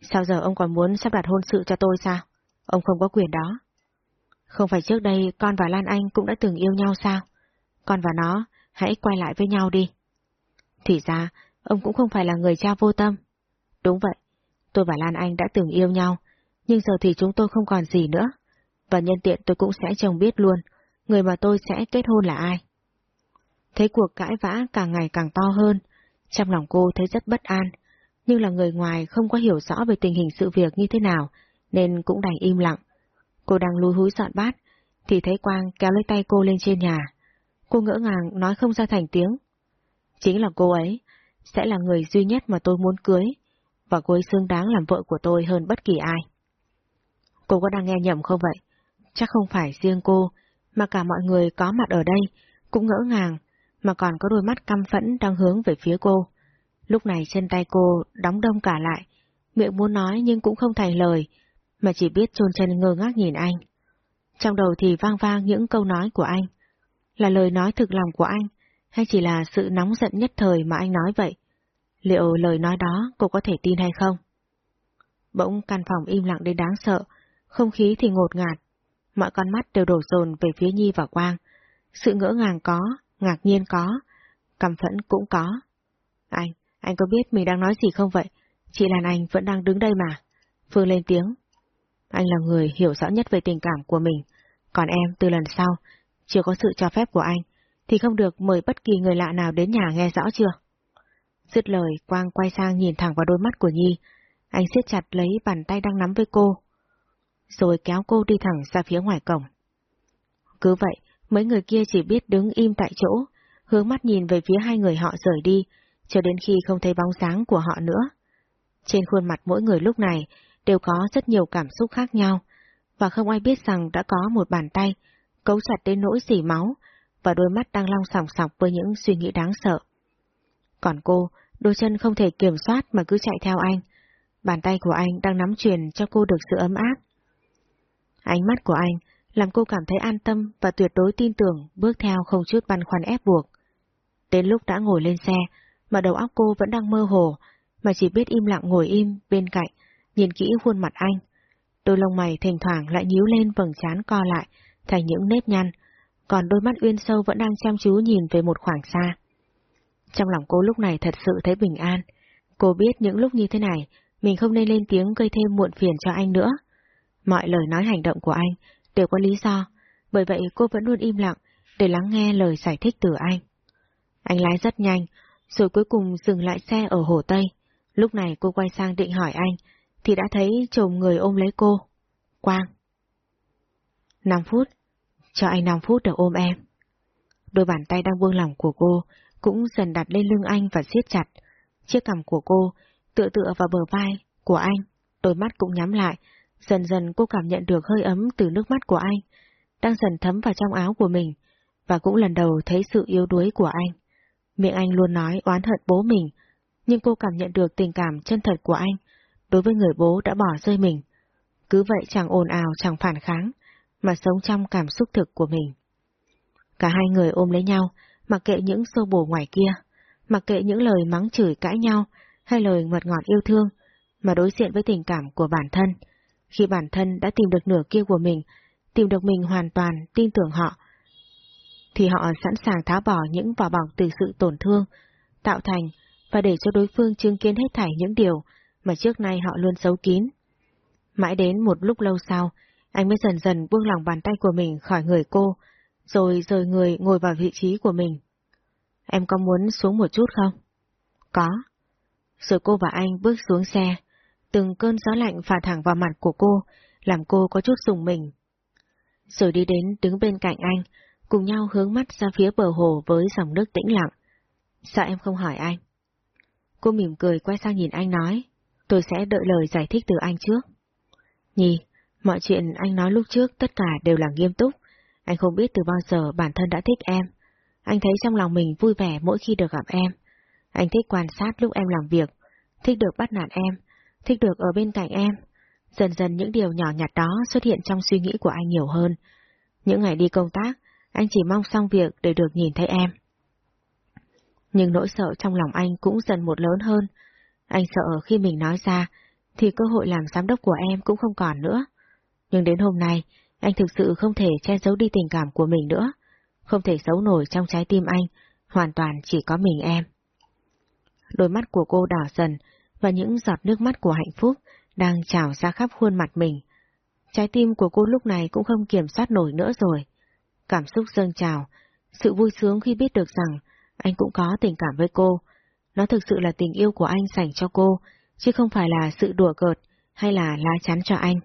Sao giờ ông còn muốn sắp đặt hôn sự cho tôi sao? Ông không có quyền đó. Không phải trước đây con và Lan Anh cũng đã từng yêu nhau sao? Con và nó, hãy quay lại với nhau đi. Thì ra, ông cũng không phải là người cha vô tâm. Đúng vậy, tôi và Lan Anh đã từng yêu nhau, nhưng giờ thì chúng tôi không còn gì nữa. Và nhân tiện tôi cũng sẽ chồng biết luôn, người mà tôi sẽ kết hôn là ai. Thấy cuộc cãi vã càng ngày càng to hơn, trong lòng cô thấy rất bất an, nhưng là người ngoài không có hiểu rõ về tình hình sự việc như thế nào, nên cũng đành im lặng. Cô đang lùi húi dọn bát, thì thấy Quang kéo lấy tay cô lên trên nhà. Cô ngỡ ngàng nói không ra thành tiếng. Chính là cô ấy, sẽ là người duy nhất mà tôi muốn cưới, và cô ấy xứng đáng làm vợ của tôi hơn bất kỳ ai. Cô có đang nghe nhầm không vậy? Chắc không phải riêng cô, mà cả mọi người có mặt ở đây cũng ngỡ ngàng, mà còn có đôi mắt căm phẫn đang hướng về phía cô. Lúc này chân tay cô đóng đông cả lại, miệng muốn nói nhưng cũng không thành lời, mà chỉ biết chôn chân ngơ ngác nhìn anh. Trong đầu thì vang vang những câu nói của anh. Là lời nói thực lòng của anh, hay chỉ là sự nóng giận nhất thời mà anh nói vậy? Liệu lời nói đó cô có thể tin hay không? Bỗng căn phòng im lặng đến đáng sợ, không khí thì ngột ngạt. Mọi con mắt đều đổ dồn về phía Nhi và Quang. Sự ngỡ ngàng có, ngạc nhiên có, cảm phẫn cũng có. Anh, anh có biết mình đang nói gì không vậy? Chị Lan Anh vẫn đang đứng đây mà. Phương lên tiếng. Anh là người hiểu rõ nhất về tình cảm của mình. Còn em từ lần sau, chưa có sự cho phép của anh, thì không được mời bất kỳ người lạ nào đến nhà nghe rõ chưa? Dứt lời, Quang quay sang nhìn thẳng vào đôi mắt của Nhi. Anh siết chặt lấy bàn tay đang nắm với cô, rồi kéo cô đi thẳng ra phía ngoài cổng. Cứ vậy, mấy người kia chỉ biết đứng im tại chỗ, hướng mắt nhìn về phía hai người họ rời đi, cho đến khi không thấy bóng dáng của họ nữa. Trên khuôn mặt mỗi người lúc này đều có rất nhiều cảm xúc khác nhau, và không ai biết rằng đã có một bàn tay cấu chặt đến nỗi dỉ máu và đôi mắt đang long sòng sọc với những suy nghĩ đáng sợ. Còn cô, đôi chân không thể kiểm soát mà cứ chạy theo anh. Bàn tay của anh đang nắm truyền cho cô được sự ấm áp. Ánh mắt của anh làm cô cảm thấy an tâm và tuyệt đối tin tưởng bước theo không chút băn khoăn ép buộc. Đến lúc đã ngồi lên xe, mà đầu óc cô vẫn đang mơ hồ, mà chỉ biết im lặng ngồi im bên cạnh, nhìn kỹ khuôn mặt anh. Đôi lông mày thỉnh thoảng lại nhíu lên vầng trán co lại, thành những nếp nhăn, còn đôi mắt uyên sâu vẫn đang chăm chú nhìn về một khoảng xa. Trong lòng cô lúc này thật sự thấy bình an. Cô biết những lúc như thế này, mình không nên lên tiếng gây thêm muộn phiền cho anh nữa. Mọi lời nói hành động của anh đều có lý do, bởi vậy cô vẫn luôn im lặng để lắng nghe lời giải thích từ anh. Anh lái rất nhanh, rồi cuối cùng dừng lại xe ở Hồ Tây. Lúc này cô quay sang định hỏi anh, thì đã thấy chồng người ôm lấy cô. Quang. 5 phút, cho anh 5 phút được ôm em. Đôi bàn tay đang buông lỏng của cô cũng dần đặt lên lưng anh và siết chặt. Chiếc cằm của cô tựa tựa vào bờ vai của anh, đôi mắt cũng nhắm lại. Dần dần cô cảm nhận được hơi ấm từ nước mắt của anh, đang dần thấm vào trong áo của mình, và cũng lần đầu thấy sự yếu đuối của anh. Miệng anh luôn nói oán hận bố mình, nhưng cô cảm nhận được tình cảm chân thật của anh đối với người bố đã bỏ rơi mình. Cứ vậy chẳng ồn ào chẳng phản kháng, mà sống trong cảm xúc thực của mình. Cả hai người ôm lấy nhau, mặc kệ những xô bồ ngoài kia, mặc kệ những lời mắng chửi cãi nhau hay lời ngọt ngọt yêu thương, mà đối diện với tình cảm của bản thân. Khi bản thân đã tìm được nửa kia của mình, tìm được mình hoàn toàn tin tưởng họ, thì họ sẵn sàng tháo bỏ những vỏ bọc từ sự tổn thương, tạo thành và để cho đối phương chứng kiến hết thảy những điều mà trước nay họ luôn giấu kín. Mãi đến một lúc lâu sau, anh mới dần dần buông lòng bàn tay của mình khỏi người cô, rồi rời người ngồi vào vị trí của mình. Em có muốn xuống một chút không? Có. Rồi cô và anh bước xuống xe, từng cơn gió lạnh phả thẳng vào mặt của cô, làm cô có chút dùng mình. Rồi đi đến đứng bên cạnh anh, cùng nhau hướng mắt ra phía bờ hồ với dòng nước tĩnh lặng. Sao em không hỏi anh? Cô mỉm cười quay sang nhìn anh nói, tôi sẽ đợi lời giải thích từ anh trước. Nhi, mọi chuyện anh nói lúc trước tất cả đều là nghiêm túc. Anh không biết từ bao giờ bản thân đã thích em. Anh thấy trong lòng mình vui vẻ mỗi khi được gặp em. Anh thích quan sát lúc em làm việc, thích được bắt nạt em, thích được ở bên cạnh em. Dần dần những điều nhỏ nhặt đó xuất hiện trong suy nghĩ của anh nhiều hơn. Những ngày đi công tác, anh chỉ mong xong việc để được nhìn thấy em. Nhưng nỗi sợ trong lòng anh cũng dần một lớn hơn. Anh sợ khi mình nói ra, thì cơ hội làm giám đốc của em cũng không còn nữa. Nhưng đến hôm nay, anh thực sự không thể che giấu đi tình cảm của mình nữa. Không thể giấu nổi trong trái tim anh, hoàn toàn chỉ có mình em. Đôi mắt của cô đỏ dần, và những giọt nước mắt của hạnh phúc đang trào ra khắp khuôn mặt mình. Trái tim của cô lúc này cũng không kiểm soát nổi nữa rồi. Cảm xúc dâng trào, sự vui sướng khi biết được rằng anh cũng có tình cảm với cô. Nó thực sự là tình yêu của anh dành cho cô, chứ không phải là sự đùa cợt hay là lá chắn cho anh.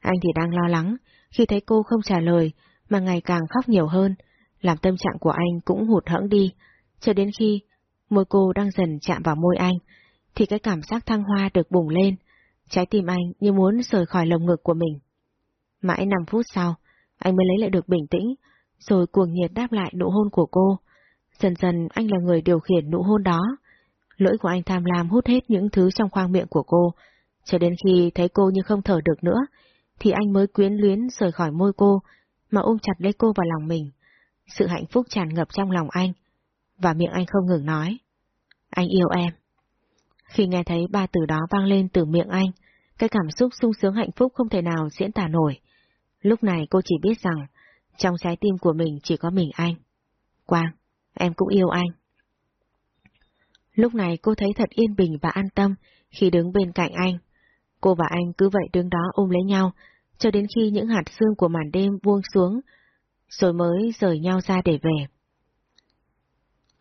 Anh thì đang lo lắng khi thấy cô không trả lời mà ngày càng khóc nhiều hơn, làm tâm trạng của anh cũng hụt hẫng đi, cho đến khi môi cô đang dần chạm vào môi anh, thì cái cảm giác thăng hoa được bùng lên, trái tim anh như muốn rời khỏi lồng ngực của mình. Mãi 5 phút sau, anh mới lấy lại được bình tĩnh, rồi cuồng nhiệt đáp lại nụ hôn của cô. Dần dần anh là người điều khiển nụ hôn đó. Lưỡi của anh tham lam hút hết những thứ trong khoang miệng của cô, cho đến khi thấy cô như không thở được nữa, thì anh mới quyến luyến rời khỏi môi cô, mà ôm chặt lấy cô vào lòng mình. Sự hạnh phúc tràn ngập trong lòng anh, và miệng anh không ngừng nói. Anh yêu em. Khi nghe thấy ba từ đó vang lên từ miệng anh, cái cảm xúc sung sướng hạnh phúc không thể nào diễn tả nổi. Lúc này cô chỉ biết rằng, trong trái tim của mình chỉ có mình anh. Quang, em cũng yêu anh. Lúc này cô thấy thật yên bình và an tâm khi đứng bên cạnh anh. Cô và anh cứ vậy đứng đó ôm lấy nhau, cho đến khi những hạt sương của màn đêm buông xuống, rồi mới rời nhau ra để về.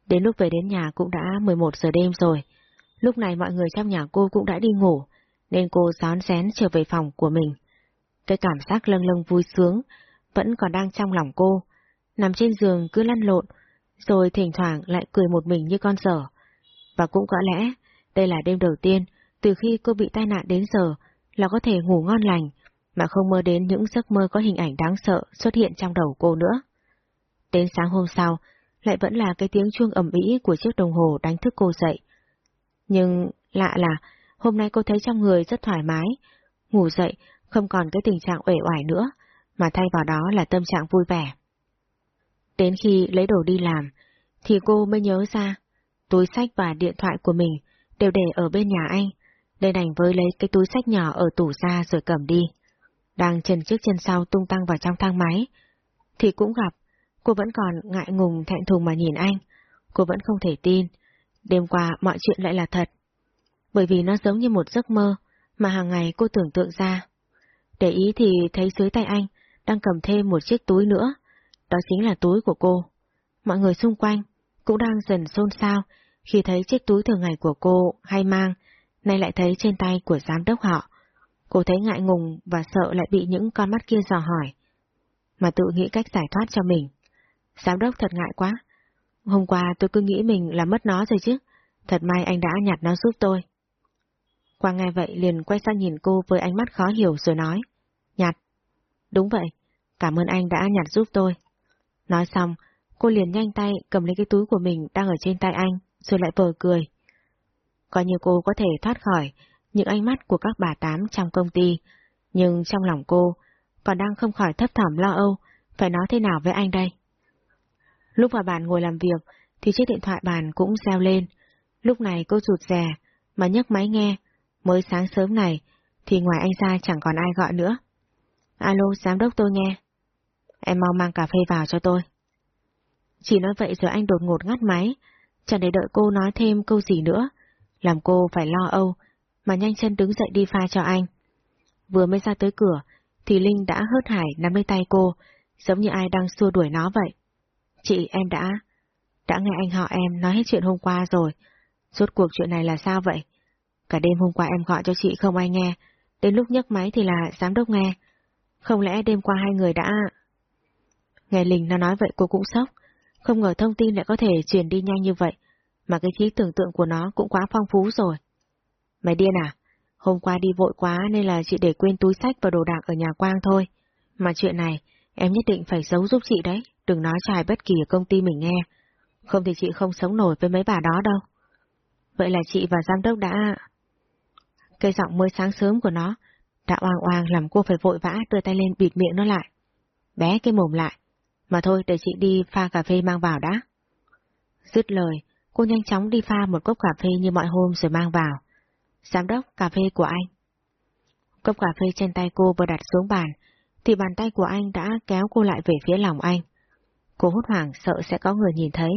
Đến lúc về đến nhà cũng đã 11 giờ đêm rồi, lúc này mọi người trong nhà cô cũng đã đi ngủ, nên cô rón rén trở về phòng của mình. Cái cảm giác lâng lâng vui sướng vẫn còn đang trong lòng cô, nằm trên giường cứ lăn lộn, rồi thỉnh thoảng lại cười một mình như con dở. Và cũng có lẽ đây là đêm đầu tiên từ khi cô bị tai nạn đến giờ là có thể ngủ ngon lành, mà không mơ đến những giấc mơ có hình ảnh đáng sợ xuất hiện trong đầu cô nữa. Đến sáng hôm sau, lại vẫn là cái tiếng chuông ầm ĩ của chiếc đồng hồ đánh thức cô dậy. Nhưng lạ là hôm nay cô thấy trong người rất thoải mái, ngủ dậy không còn cái tình trạng uể oải nữa, mà thay vào đó là tâm trạng vui vẻ. Đến khi lấy đồ đi làm, thì cô mới nhớ ra, túi sách và điện thoại của mình đều để ở bên nhà anh, nên đành với lấy cái túi sách nhỏ ở tủ ra rồi cầm đi. Đang chân trước chân sau tung tăng vào trong thang máy, thì cũng gặp, cô vẫn còn ngại ngùng thẹn thùng mà nhìn anh, cô vẫn không thể tin, đêm qua mọi chuyện lại là thật. Bởi vì nó giống như một giấc mơ mà hàng ngày cô tưởng tượng ra. Để ý thì thấy dưới tay anh đang cầm thêm một chiếc túi nữa, đó chính là túi của cô. Mọi người xung quanh cũng đang dần xôn xao khi thấy chiếc túi thường ngày của cô hay mang, nay lại thấy trên tay của giám đốc họ. Cô thấy ngại ngùng và sợ lại bị những con mắt kia dò hỏi, mà tự nghĩ cách giải thoát cho mình. Giám đốc thật ngại quá. Hôm qua tôi cứ nghĩ mình là mất nó rồi chứ, thật may anh đã nhặt nó giúp tôi. Quang nghe vậy liền quay sang nhìn cô với ánh mắt khó hiểu rồi nói, nhặt. Đúng vậy, cảm ơn anh đã nhặt giúp tôi. Nói xong, cô liền nhanh tay cầm lấy cái túi của mình đang ở trên tay anh, rồi lại vờ cười. Coi như cô có thể thoát khỏi những ánh mắt của các bà tám trong công ty, nhưng trong lòng cô còn đang không khỏi thấp thỏm lo âu, phải nói thế nào với anh đây. Lúc mà bạn ngồi làm việc, thì chiếc điện thoại bàn cũng reo lên. Lúc này cô rụt rè, mà nhấc máy nghe, mới sáng sớm này, thì ngoài anh ra chẳng còn ai gọi nữa. Alo, giám đốc tôi nghe. Em mau mang cà phê vào cho tôi. Chỉ nói vậy rồi anh đột ngột ngắt máy, chẳng để đợi cô nói thêm câu gì nữa, làm cô phải lo âu, mà nhanh chân đứng dậy đi pha cho anh. Vừa mới ra tới cửa, thì Linh đã hớt hải nắm lấy tay cô, giống như ai đang xua đuổi nó vậy. Chị, em đã... Đã nghe anh họ em nói hết chuyện hôm qua rồi. Rốt cuộc chuyện này là sao vậy? Cả đêm hôm qua em gọi cho chị không ai nghe, đến lúc nhấc máy thì là giám đốc nghe. Không lẽ đêm qua hai người đã... Nghe Linh nó nói vậy cô cũng sốc, không ngờ thông tin lại có thể truyền đi nhanh như vậy, mà cái trí tưởng tượng của nó cũng quá phong phú rồi. Mày điên à? Hôm qua đi vội quá nên là chị để quên túi sách và đồ đạc ở nhà Quang thôi. Mà chuyện này, em nhất định phải giấu giúp chị đấy, đừng nói cho ai bất kỳ ở công ty mình nghe. Không thì chị không sống nổi với mấy bà đó đâu. Vậy là chị và giám đốc đã... Cây giọng mới sáng sớm của nó đã oang oang làm cô phải vội vã đưa tay lên bịt miệng nó lại. Bé cái mồm lại. Mà thôi để chị đi pha cà phê mang vào đã. Dứt lời, cô nhanh chóng đi pha một cốc cà phê như mọi hôm rồi mang vào. Giám đốc, cà phê của anh. Cốc cà phê trên tay cô vừa đặt xuống bàn, thì bàn tay của anh đã kéo cô lại về phía lòng anh. Cô hốt hoảng sợ sẽ có người nhìn thấy,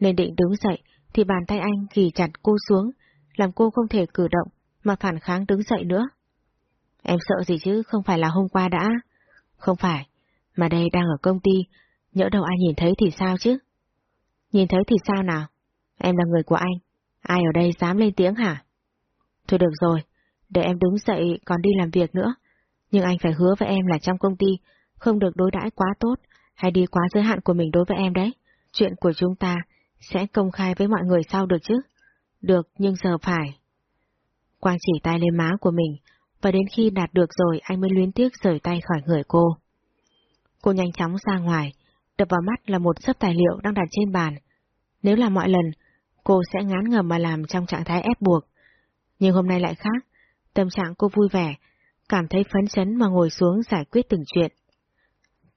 nên định đứng dậy thì bàn tay anh ghi chặt cô xuống, làm cô không thể cử động mà phản kháng đứng dậy nữa. Em sợ gì chứ, không phải là hôm qua đã. Không phải, mà đây đang ở công ty, nhỡ đâu ai nhìn thấy thì sao chứ? Nhìn thấy thì sao nào? Em là người của anh, ai ở đây dám lên tiếng hả? Thôi được rồi, để em đứng dậy còn đi làm việc nữa. Nhưng anh phải hứa với em là trong công ty không được đối đãi quá tốt hay đi quá giới hạn của mình đối với em đấy. Chuyện của chúng ta sẽ công khai với mọi người sau được chứ? Được, nhưng giờ phải. Quang chỉ tay lên má của mình, và đến khi đạt được rồi anh mới luyến tiếc rời tay khỏi người cô. Cô nhanh chóng ra ngoài, đập vào mắt là một sấp tài liệu đang đặt trên bàn. Nếu là mọi lần, cô sẽ ngán ngầm mà làm trong trạng thái ép buộc. Nhưng hôm nay lại khác, tâm trạng cô vui vẻ, cảm thấy phấn chấn mà ngồi xuống giải quyết từng chuyện.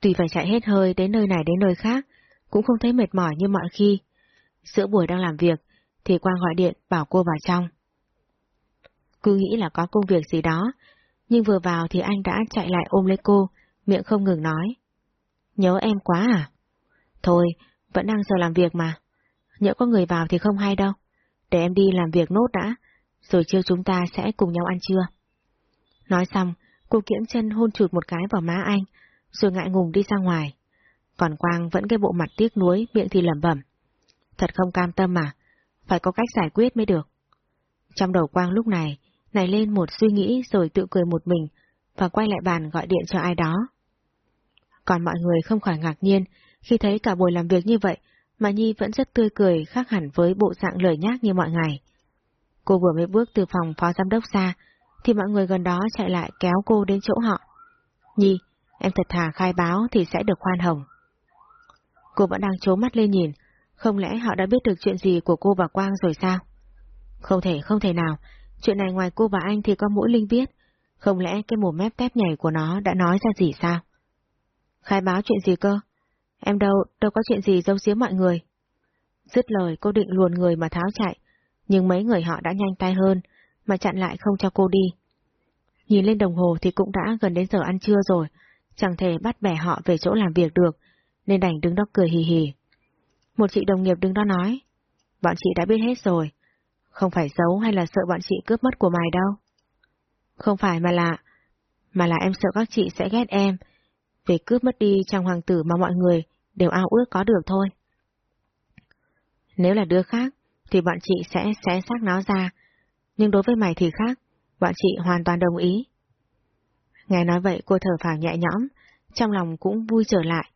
Tuy phải chạy hết hơi đến nơi này đến nơi khác, cũng không thấy mệt mỏi như mọi khi. Giữa buổi đang làm việc, thì Quang gọi điện bảo cô vào trong. Cứ nghĩ là có công việc gì đó, nhưng vừa vào thì anh đã chạy lại ôm lấy cô, miệng không ngừng nói. Nhớ em quá à? Thôi, vẫn đang giờ làm việc mà. Nhỡ có người vào thì không hay đâu. Để em đi làm việc nốt đã, rồi chiều chúng ta sẽ cùng nhau ăn trưa. Nói xong, Cô kiễng chân hôn chụt một cái vào má anh, rồi ngại ngùng đi ra ngoài. Còn Quang vẫn cái bộ mặt tiếc nuối, miệng thì lẩm bẩm. Thật không cam tâm mà, phải có cách giải quyết mới được. Trong đầu Quang lúc này, nảy lên một suy nghĩ rồi tự cười một mình, và quay lại bàn gọi điện cho ai đó. Còn mọi người không khỏi ngạc nhiên khi thấy cả buổi làm việc như vậy mà Nhi vẫn rất tươi cười khác hẳn với bộ dạng lời nhác như mọi ngày. Cô vừa mới bước từ phòng phó giám đốc ra, thì mọi người gần đó chạy lại kéo cô đến chỗ họ. Nhi, em thật thà khai báo thì sẽ được khoan hồng. Cô vẫn đang trố mắt lên nhìn, không lẽ họ đã biết được chuyện gì của cô và Quang rồi sao? Không thể, không thể nào, chuyện này ngoài cô và anh thì có mỗi Linh biết, không lẽ cái mồm mép tép nhảy của nó đã nói ra gì sao? Khai báo chuyện gì cơ? Em đâu, đâu có chuyện gì giấu giếm mọi người. Dứt lời cô định luồn người mà tháo chạy, nhưng mấy người họ đã nhanh tay hơn, mà chặn lại không cho cô đi. Nhìn lên đồng hồ thì cũng đã gần đến giờ ăn trưa rồi, chẳng thể bắt bẻ họ về chỗ làm việc được, nên đành đứng đó cười hì hì. Một chị đồng nghiệp đứng đó nói, bọn chị đã biết hết rồi, không phải giấu hay là sợ bọn chị cướp mất của mày đâu. Không phải mà là, mà là em sợ các chị sẽ ghét em, về cướp mất đi trong hoàng tử mà mọi người đều ao ước có được thôi. Nếu là đứa khác, thì bọn chị sẽ xé xác nó ra, nhưng đối với mày thì khác, bọn chị hoàn toàn đồng ý. Nghe nói vậy cô thở phào nhẹ nhõm, trong lòng cũng vui trở lại.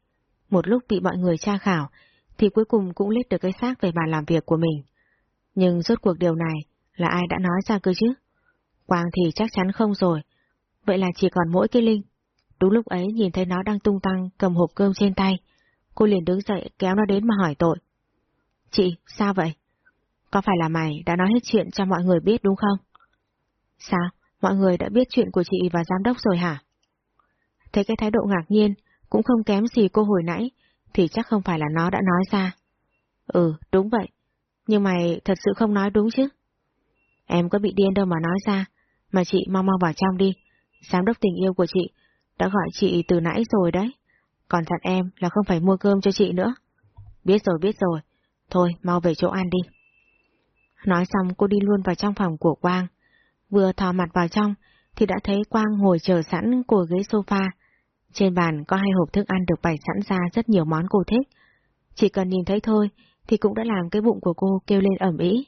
Một lúc bị mọi người tra khảo, thì cuối cùng cũng lết được cái xác về bàn làm việc của mình. Nhưng rốt cuộc điều này là ai đã nói ra cơ chứ? Quang thì chắc chắn không rồi, vậy là chỉ còn mỗi cái Linh. Đúng lúc ấy nhìn thấy nó đang tung tăng cầm hộp cơm trên tay, cô liền đứng dậy kéo nó đến mà hỏi tội. Chị, sao vậy? Có phải là mày đã nói hết chuyện cho mọi người biết đúng không? Sao? Mọi người đã biết chuyện của chị và giám đốc rồi hả? Thấy cái thái độ ngạc nhiên, cũng không kém gì cô hồi nãy, thì chắc không phải là nó đã nói ra. Ừ, đúng vậy. Nhưng mày thật sự không nói đúng chứ? Em có bị điên đâu mà nói ra, mà chị mau mau vào trong đi. Giám đốc tình yêu của chị đã gọi chị từ nãy rồi đấy. Còn dặn em là không phải mua cơm cho chị nữa. Biết rồi, biết rồi. Thôi, mau về chỗ ăn đi. Nói xong cô đi luôn vào trong phòng của Quang. Vừa thò mặt vào trong, thì đã thấy Quang ngồi chờ sẵn của ghế sofa. Trên bàn có hai hộp thức ăn được bày sẵn ra rất nhiều món cô thích. Chỉ cần nhìn thấy thôi, thì cũng đã làm cái bụng của cô kêu lên ẩm ý.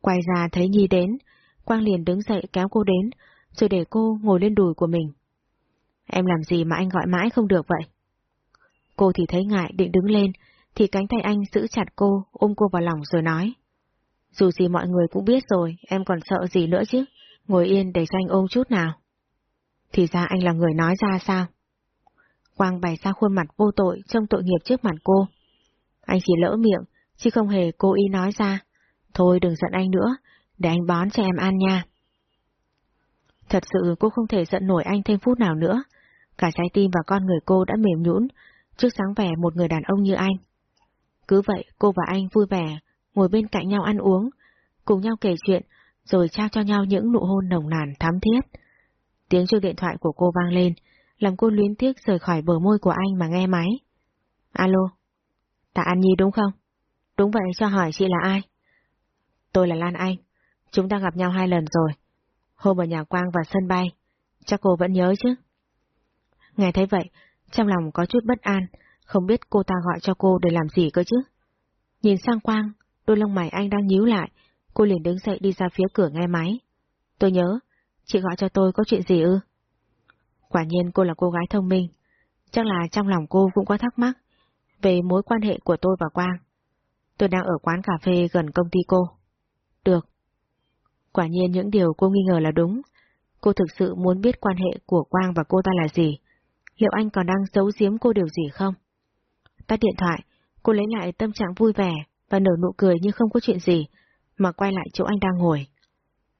Quay ra thấy Nhi đến, Quang liền đứng dậy kéo cô đến, rồi để cô ngồi lên đùi của mình. Em làm gì mà anh gọi mãi không được vậy? Cô thì thấy ngại định đứng lên, thì cánh tay anh giữ chặt cô, ôm cô vào lòng rồi nói. Dù gì mọi người cũng biết rồi, em còn sợ gì nữa chứ, ngồi yên để cho anh ôm chút nào. Thì ra anh là người nói ra sao? Quang bày ra khuôn mặt vô tội trong tội nghiệp trước mặt cô. Anh chỉ lỡ miệng, chứ không hề cố ý nói ra. Thôi đừng giận anh nữa, để anh bón cho em ăn nha. Thật sự cô không thể giận nổi anh thêm phút nào nữa. Cả trái tim và con người cô đã mềm nhũn trước sáng vẻ một người đàn ông như anh. Cứ vậy cô và anh vui vẻ, ngồi bên cạnh nhau ăn uống, cùng nhau kể chuyện, rồi trao cho nhau những nụ hôn nồng nàn thắm thiết. Tiếng chuông điện thoại của cô vang lên, làm cô luyến tiếc rời khỏi bờ môi của anh mà nghe máy. Alo, Tạ An Nhi đúng không? Đúng vậy, cho hỏi chị là ai? Tôi là Lan Anh, chúng ta gặp nhau hai lần rồi. Hôm ở nhà Quang và sân bay, chắc cô vẫn nhớ chứ? Nghe thấy vậy, trong lòng có chút bất an, không biết cô ta gọi cho cô để làm gì cơ chứ. Nhìn sang Quang, đôi lông mày anh đang nhíu lại, cô liền đứng dậy đi ra phía cửa nghe máy. Tôi nhớ, chị gọi cho tôi có chuyện gì ư? Quả nhiên cô là cô gái thông minh, chắc là trong lòng cô cũng có thắc mắc về mối quan hệ của tôi và Quang. Tôi đang ở quán cà phê gần công ty cô. Được. Quả nhiên những điều cô nghi ngờ là đúng. Cô thực sự muốn biết quan hệ của Quang và cô ta là gì. Liệu anh còn đang giấu giếm cô điều gì không? Tắt điện thoại, cô lấy lại tâm trạng vui vẻ và nở nụ cười như không có chuyện gì, mà quay lại chỗ anh đang ngồi.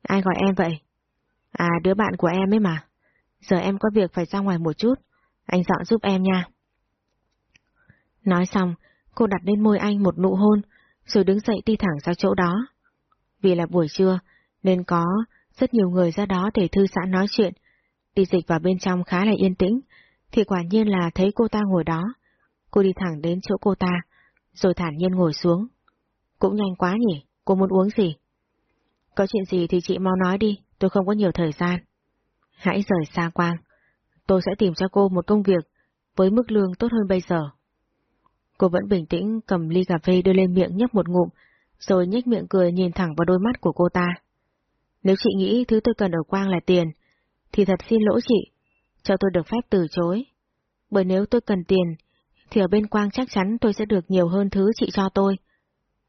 Ai gọi em vậy? À, đứa bạn của em ấy mà. Giờ em có việc phải ra ngoài một chút, anh dọn giúp em nha. Nói xong, cô đặt lên môi anh một nụ hôn, rồi đứng dậy đi thẳng ra chỗ đó. Vì là buổi trưa, nên có rất nhiều người ra đó để thư giãn nói chuyện. Đi dịch vào bên trong khá là yên tĩnh, thì quả nhiên là thấy cô ta ngồi đó. Cô đi thẳng đến chỗ cô ta, rồi thản nhiên ngồi xuống. Cũng nhanh quá nhỉ, cô muốn uống gì? Có chuyện gì thì chị mau nói đi, tôi không có nhiều thời gian. Hãy rời xa Quang. Tôi sẽ tìm cho cô một công việc với mức lương tốt hơn bây giờ. Cô vẫn bình tĩnh cầm ly cà phê đưa lên miệng nhấp một ngụm, rồi nhếch miệng cười nhìn thẳng vào đôi mắt của cô ta. Nếu chị nghĩ thứ tôi cần ở Quang là tiền, thì thật xin lỗi chị, cho tôi được phép từ chối. Bởi nếu tôi cần tiền, thì ở bên Quang chắc chắn tôi sẽ được nhiều hơn thứ chị cho tôi.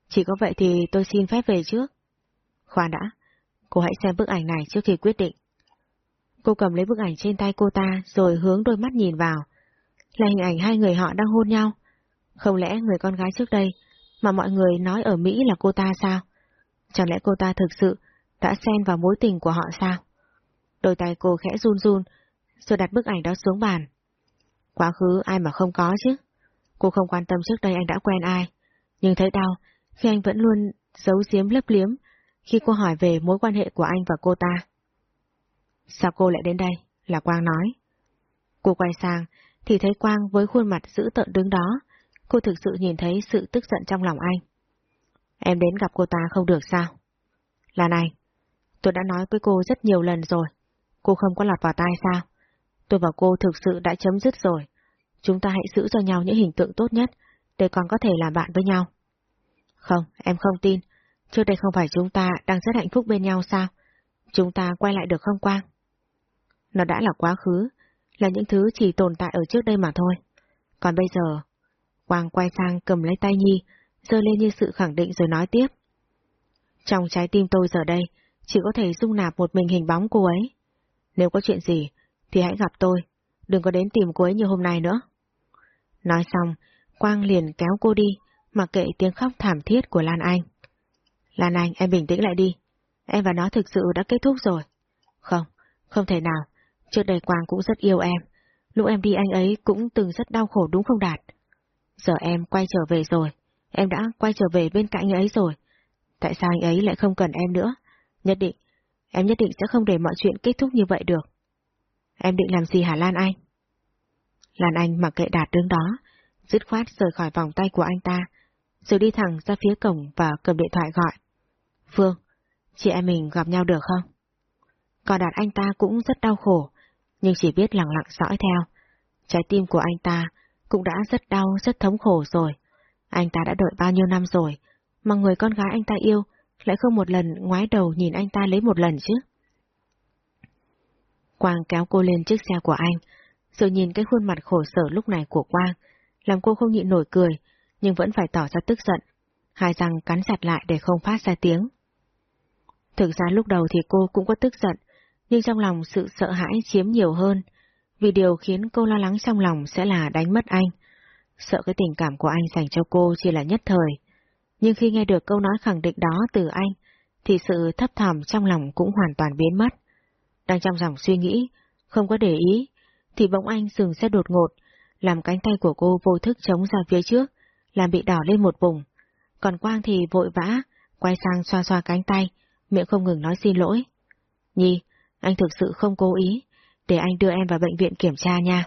Chỉ có vậy thì tôi xin phép về trước. Khoan đã, cô hãy xem bức ảnh này trước khi quyết định. Cô cầm lấy bức ảnh trên tay cô ta rồi hướng đôi mắt nhìn vào. Là hình ảnh hai người họ đang hôn nhau. Không lẽ người con gái trước đây mà mọi người nói ở Mỹ là cô ta sao? Chẳng lẽ cô ta thực sự đã xen vào mối tình của họ sao? Đôi tay cô khẽ run run, rồi đặt bức ảnh đó xuống bàn. Quá khứ ai mà không có chứ? Cô không quan tâm trước đây anh đã quen ai, nhưng thấy đau khi anh vẫn luôn giấu giếm lấp liếm khi cô hỏi về mối quan hệ của anh và cô ta. Sao cô lại đến đây? Là Quang nói. Cô quay sang, thì thấy Quang với khuôn mặt dữ tợn đứng đó. Cô thực sự nhìn thấy sự tức giận trong lòng anh. Em đến gặp cô ta không được sao? Là này, tôi đã nói với cô rất nhiều lần rồi. Cô không có lọt vào tai sao? Tôi và cô thực sự đã chấm dứt rồi. Chúng ta hãy giữ cho nhau những hình tượng tốt nhất, để còn có thể làm bạn với nhau. Không, em không tin. Trước đây không phải chúng ta đang rất hạnh phúc bên nhau sao? Chúng ta quay lại được không Quang? Nó đã là quá khứ, là những thứ chỉ tồn tại ở trước đây mà thôi. Còn bây giờ, Quang quay sang cầm lấy tay Nhi, giơ lên như sự khẳng định rồi nói tiếp. Trong trái tim tôi giờ đây, chỉ có thể dung nạp một mình hình bóng cô ấy. Nếu có chuyện gì, thì hãy gặp tôi, đừng có đến tìm cô ấy như hôm nay nữa. Nói xong, Quang liền kéo cô đi, mặc kệ tiếng khóc thảm thiết của Lan Anh. Lan Anh, em bình tĩnh lại đi. Em và nó thực sự đã kết thúc rồi. Không, không thể nào. Trước đây Quang cũng rất yêu em. Lúc em đi anh ấy cũng từng rất đau khổ đúng không Đạt? Giờ em quay trở về rồi. Em đã quay trở về bên cạnh anh ấy rồi. Tại sao anh ấy lại không cần em nữa? Nhất định, em nhất định sẽ không để mọi chuyện kết thúc như vậy được. Em định làm gì hả Lan Anh? Lan Anh mặc kệ Đạt đứng đó, dứt khoát rời khỏi vòng tay của anh ta, rồi đi thẳng ra phía cổng và cầm điện thoại gọi. Phương, chị em mình gặp nhau được không? Còn Đạt anh ta cũng rất đau khổ, nhưng chỉ biết lặng lặng dõi theo. Trái tim của anh ta cũng đã rất đau, rất thống khổ rồi. Anh ta đã đợi bao nhiêu năm rồi, mà người con gái anh ta yêu lại không một lần ngoái đầu nhìn anh ta lấy một lần chứ. Quang kéo cô lên chiếc xe của anh, rồi nhìn cái khuôn mặt khổ sở lúc này của Quang, làm cô không nhịn nổi cười, nhưng vẫn phải tỏ ra tức giận, hai răng cắn chặt lại để không phát ra tiếng. Thực ra lúc đầu thì cô cũng có tức giận, nhưng trong lòng sự sợ hãi chiếm nhiều hơn, vì điều khiến cô lo lắng trong lòng sẽ là đánh mất anh. Sợ cái tình cảm của anh dành cho cô chỉ là nhất thời. Nhưng khi nghe được câu nói khẳng định đó từ anh, thì sự thấp thỏm trong lòng cũng hoàn toàn biến mất. Đang trong dòng suy nghĩ, không có để ý, thì bỗng anh dừng xe đột ngột, làm cánh tay của cô vô thức chống ra phía trước, làm bị đỏ lên một vùng. Còn Quang thì vội vã, quay sang xoa xoa cánh tay, miệng không ngừng nói xin lỗi. Nhi, anh thực sự không cố ý, để anh đưa em vào bệnh viện kiểm tra nha.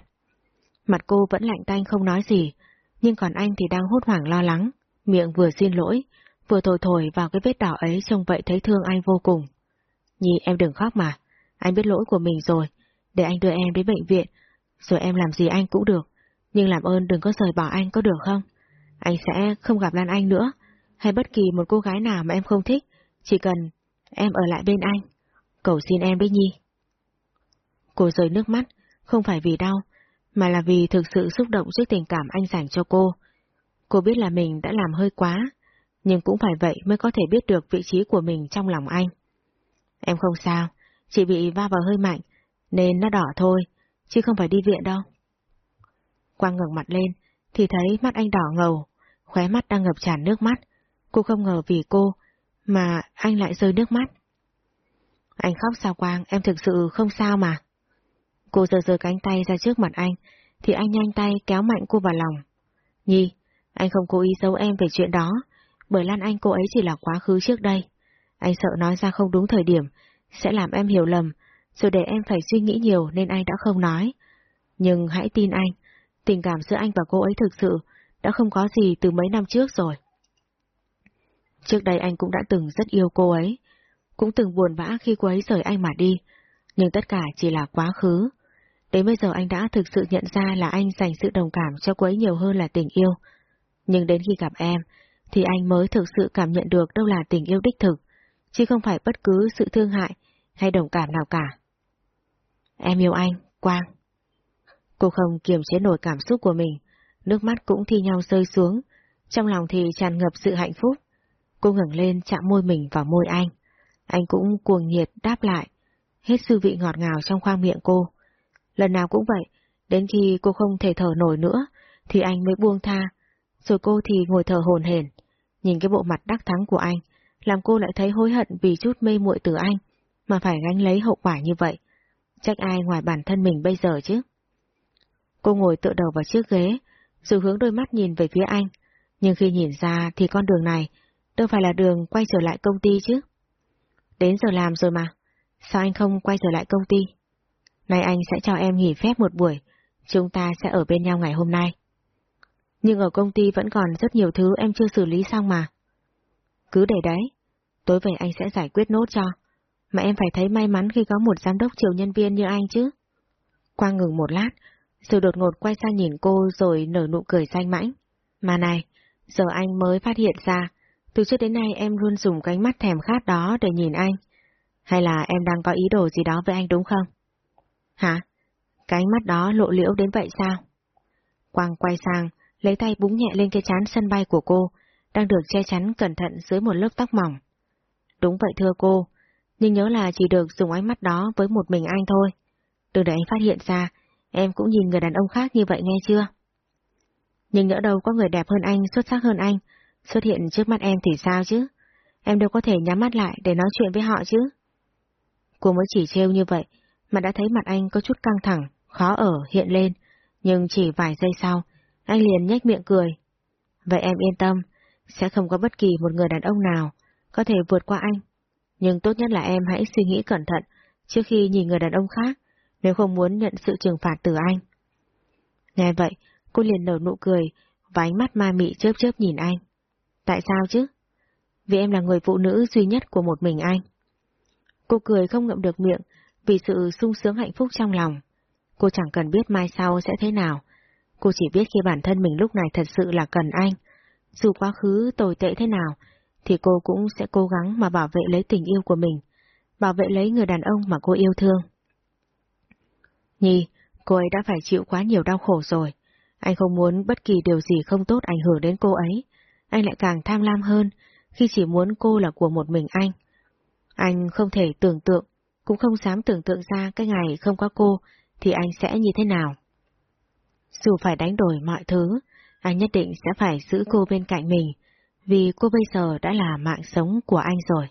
Mặt cô vẫn lạnh tanh không nói gì, nhưng còn anh thì đang hốt hoảng lo lắng, miệng vừa xin lỗi, vừa thổi thổi vào cái vết đỏ ấy trông vậy thấy thương anh vô cùng. Nhi em đừng khóc mà, anh biết lỗi của mình rồi, để anh đưa em đến bệnh viện, rồi em làm gì anh cũng được, nhưng làm ơn đừng có rời bỏ anh có được không? Anh sẽ không gặp Lan Anh nữa, hay bất kỳ một cô gái nào mà em không thích, chỉ cần em ở lại bên anh. Cầu xin em đấy Nhi. Cô rơi nước mắt, không phải vì đau, mà là vì thực sự xúc động trước tình cảm anh dành cho cô. Cô biết là mình đã làm hơi quá, nhưng cũng phải vậy mới có thể biết được vị trí của mình trong lòng anh. Em không sao, chỉ bị va vào hơi mạnh, nên nó đỏ thôi, chứ không phải đi viện đâu. Quang ngẩng mặt lên, thì thấy mắt anh đỏ ngầu, khóe mắt đang ngập tràn nước mắt. Cô không ngờ vì cô, mà anh lại rơi nước mắt. Anh khóc sao Quang, em thực sự không sao mà. Cô giơ giơ cánh tay ra trước mặt anh, thì anh nhanh tay kéo mạnh cô vào lòng. Nhi, anh không cố ý giấu em về chuyện đó, bởi Lan Anh cô ấy chỉ là quá khứ trước đây. Anh sợ nói ra không đúng thời điểm, sẽ làm em hiểu lầm, rồi để em phải suy nghĩ nhiều nên anh đã không nói. Nhưng hãy tin anh, tình cảm giữa anh và cô ấy thực sự đã không có gì từ mấy năm trước rồi. Trước đây anh cũng đã từng rất yêu cô ấy, cũng từng buồn bã khi cô ấy rời anh mà đi, Nhưng tất cả chỉ là quá khứ. Đến bây giờ anh đã thực sự nhận ra là anh dành sự đồng cảm cho cô ấy nhiều hơn là tình yêu. Nhưng đến khi gặp em, thì anh mới thực sự cảm nhận được đâu là tình yêu đích thực, chứ không phải bất cứ sự thương hại hay đồng cảm nào cả. Em yêu anh, Quang. Cô không kiềm chế nổi cảm xúc của mình, nước mắt cũng thi nhau rơi xuống, trong lòng thì tràn ngập sự hạnh phúc. Cô ngẩng lên chạm môi mình vào môi anh. Anh cũng cuồng nhiệt đáp lại, hết sư vị ngọt ngào trong khoang miệng cô. Lần nào cũng vậy, đến khi cô không thể thở nổi nữa, thì anh mới buông tha, rồi cô thì ngồi thở hồn hển, nhìn cái bộ mặt đắc thắng của anh, làm cô lại thấy hối hận vì chút mê muội từ anh, mà phải gánh lấy hậu quả như vậy. Trách ai ngoài bản thân mình bây giờ chứ? Cô ngồi tựa đầu vào chiếc ghế, rồi hướng đôi mắt nhìn về phía anh, nhưng khi nhìn ra thì con đường này đâu phải là đường quay trở lại công ty chứ. Đến giờ làm rồi mà, sao anh không quay trở lại công ty? Nay anh sẽ cho em nghỉ phép một buổi, chúng ta sẽ ở bên nhau ngày hôm nay. Nhưng ở công ty vẫn còn rất nhiều thứ em chưa xử lý xong mà. Cứ để đấy, tối về anh sẽ giải quyết nốt cho, mà em phải thấy may mắn khi có một giám đốc chiều nhân viên như anh chứ. Quang ngừng một lát, sự đột ngột quay sang nhìn cô rồi nở nụ cười xanh mãnh. Mà này, giờ anh mới phát hiện ra, từ trước đến nay em luôn dùng cái mắt thèm khát đó để nhìn anh. Hay là em đang có ý đồ gì đó với anh đúng không? Hả? Cái mắt đó lộ liễu đến vậy sao? Quang quay sang, lấy tay búng nhẹ lên cái chán sân bay của cô, đang được che chắn cẩn thận dưới một lớp tóc mỏng. Đúng vậy thưa cô, nhưng nhớ là chỉ được dùng ánh mắt đó với một mình anh thôi. Đừng để anh phát hiện ra, em cũng nhìn người đàn ông khác như vậy nghe chưa? Nhưng nhỡ đâu có người đẹp hơn anh, xuất sắc hơn anh, xuất hiện trước mắt em thì sao chứ? Em đâu có thể nhắm mắt lại để nói chuyện với họ chứ? Cô mới chỉ trêu như vậy, mà đã thấy mặt anh có chút căng thẳng, khó ở hiện lên, nhưng chỉ vài giây sau, anh liền nhếch miệng cười. Vậy em yên tâm, sẽ không có bất kỳ một người đàn ông nào có thể vượt qua anh. Nhưng tốt nhất là em hãy suy nghĩ cẩn thận trước khi nhìn người đàn ông khác, nếu không muốn nhận sự trừng phạt từ anh. Nghe vậy, cô liền nở nụ cười, và ánh mắt ma mị chớp chớp nhìn anh. Tại sao chứ? Vì em là người phụ nữ duy nhất của một mình anh. Cô cười không ngậm được miệng, vì sự sung sướng hạnh phúc trong lòng. Cô chẳng cần biết mai sau sẽ thế nào. Cô chỉ biết khi bản thân mình lúc này thật sự là cần anh. Dù quá khứ tồi tệ thế nào, thì cô cũng sẽ cố gắng mà bảo vệ lấy tình yêu của mình, bảo vệ lấy người đàn ông mà cô yêu thương. Nhi, cô ấy đã phải chịu quá nhiều đau khổ rồi. Anh không muốn bất kỳ điều gì không tốt ảnh hưởng đến cô ấy. Anh lại càng tham lam hơn khi chỉ muốn cô là của một mình anh. Anh không thể tưởng tượng cũng không dám tưởng tượng ra cái ngày không có cô thì anh sẽ như thế nào. Dù phải đánh đổi mọi thứ, anh nhất định sẽ phải giữ cô bên cạnh mình, vì cô bây giờ đã là mạng sống của anh rồi.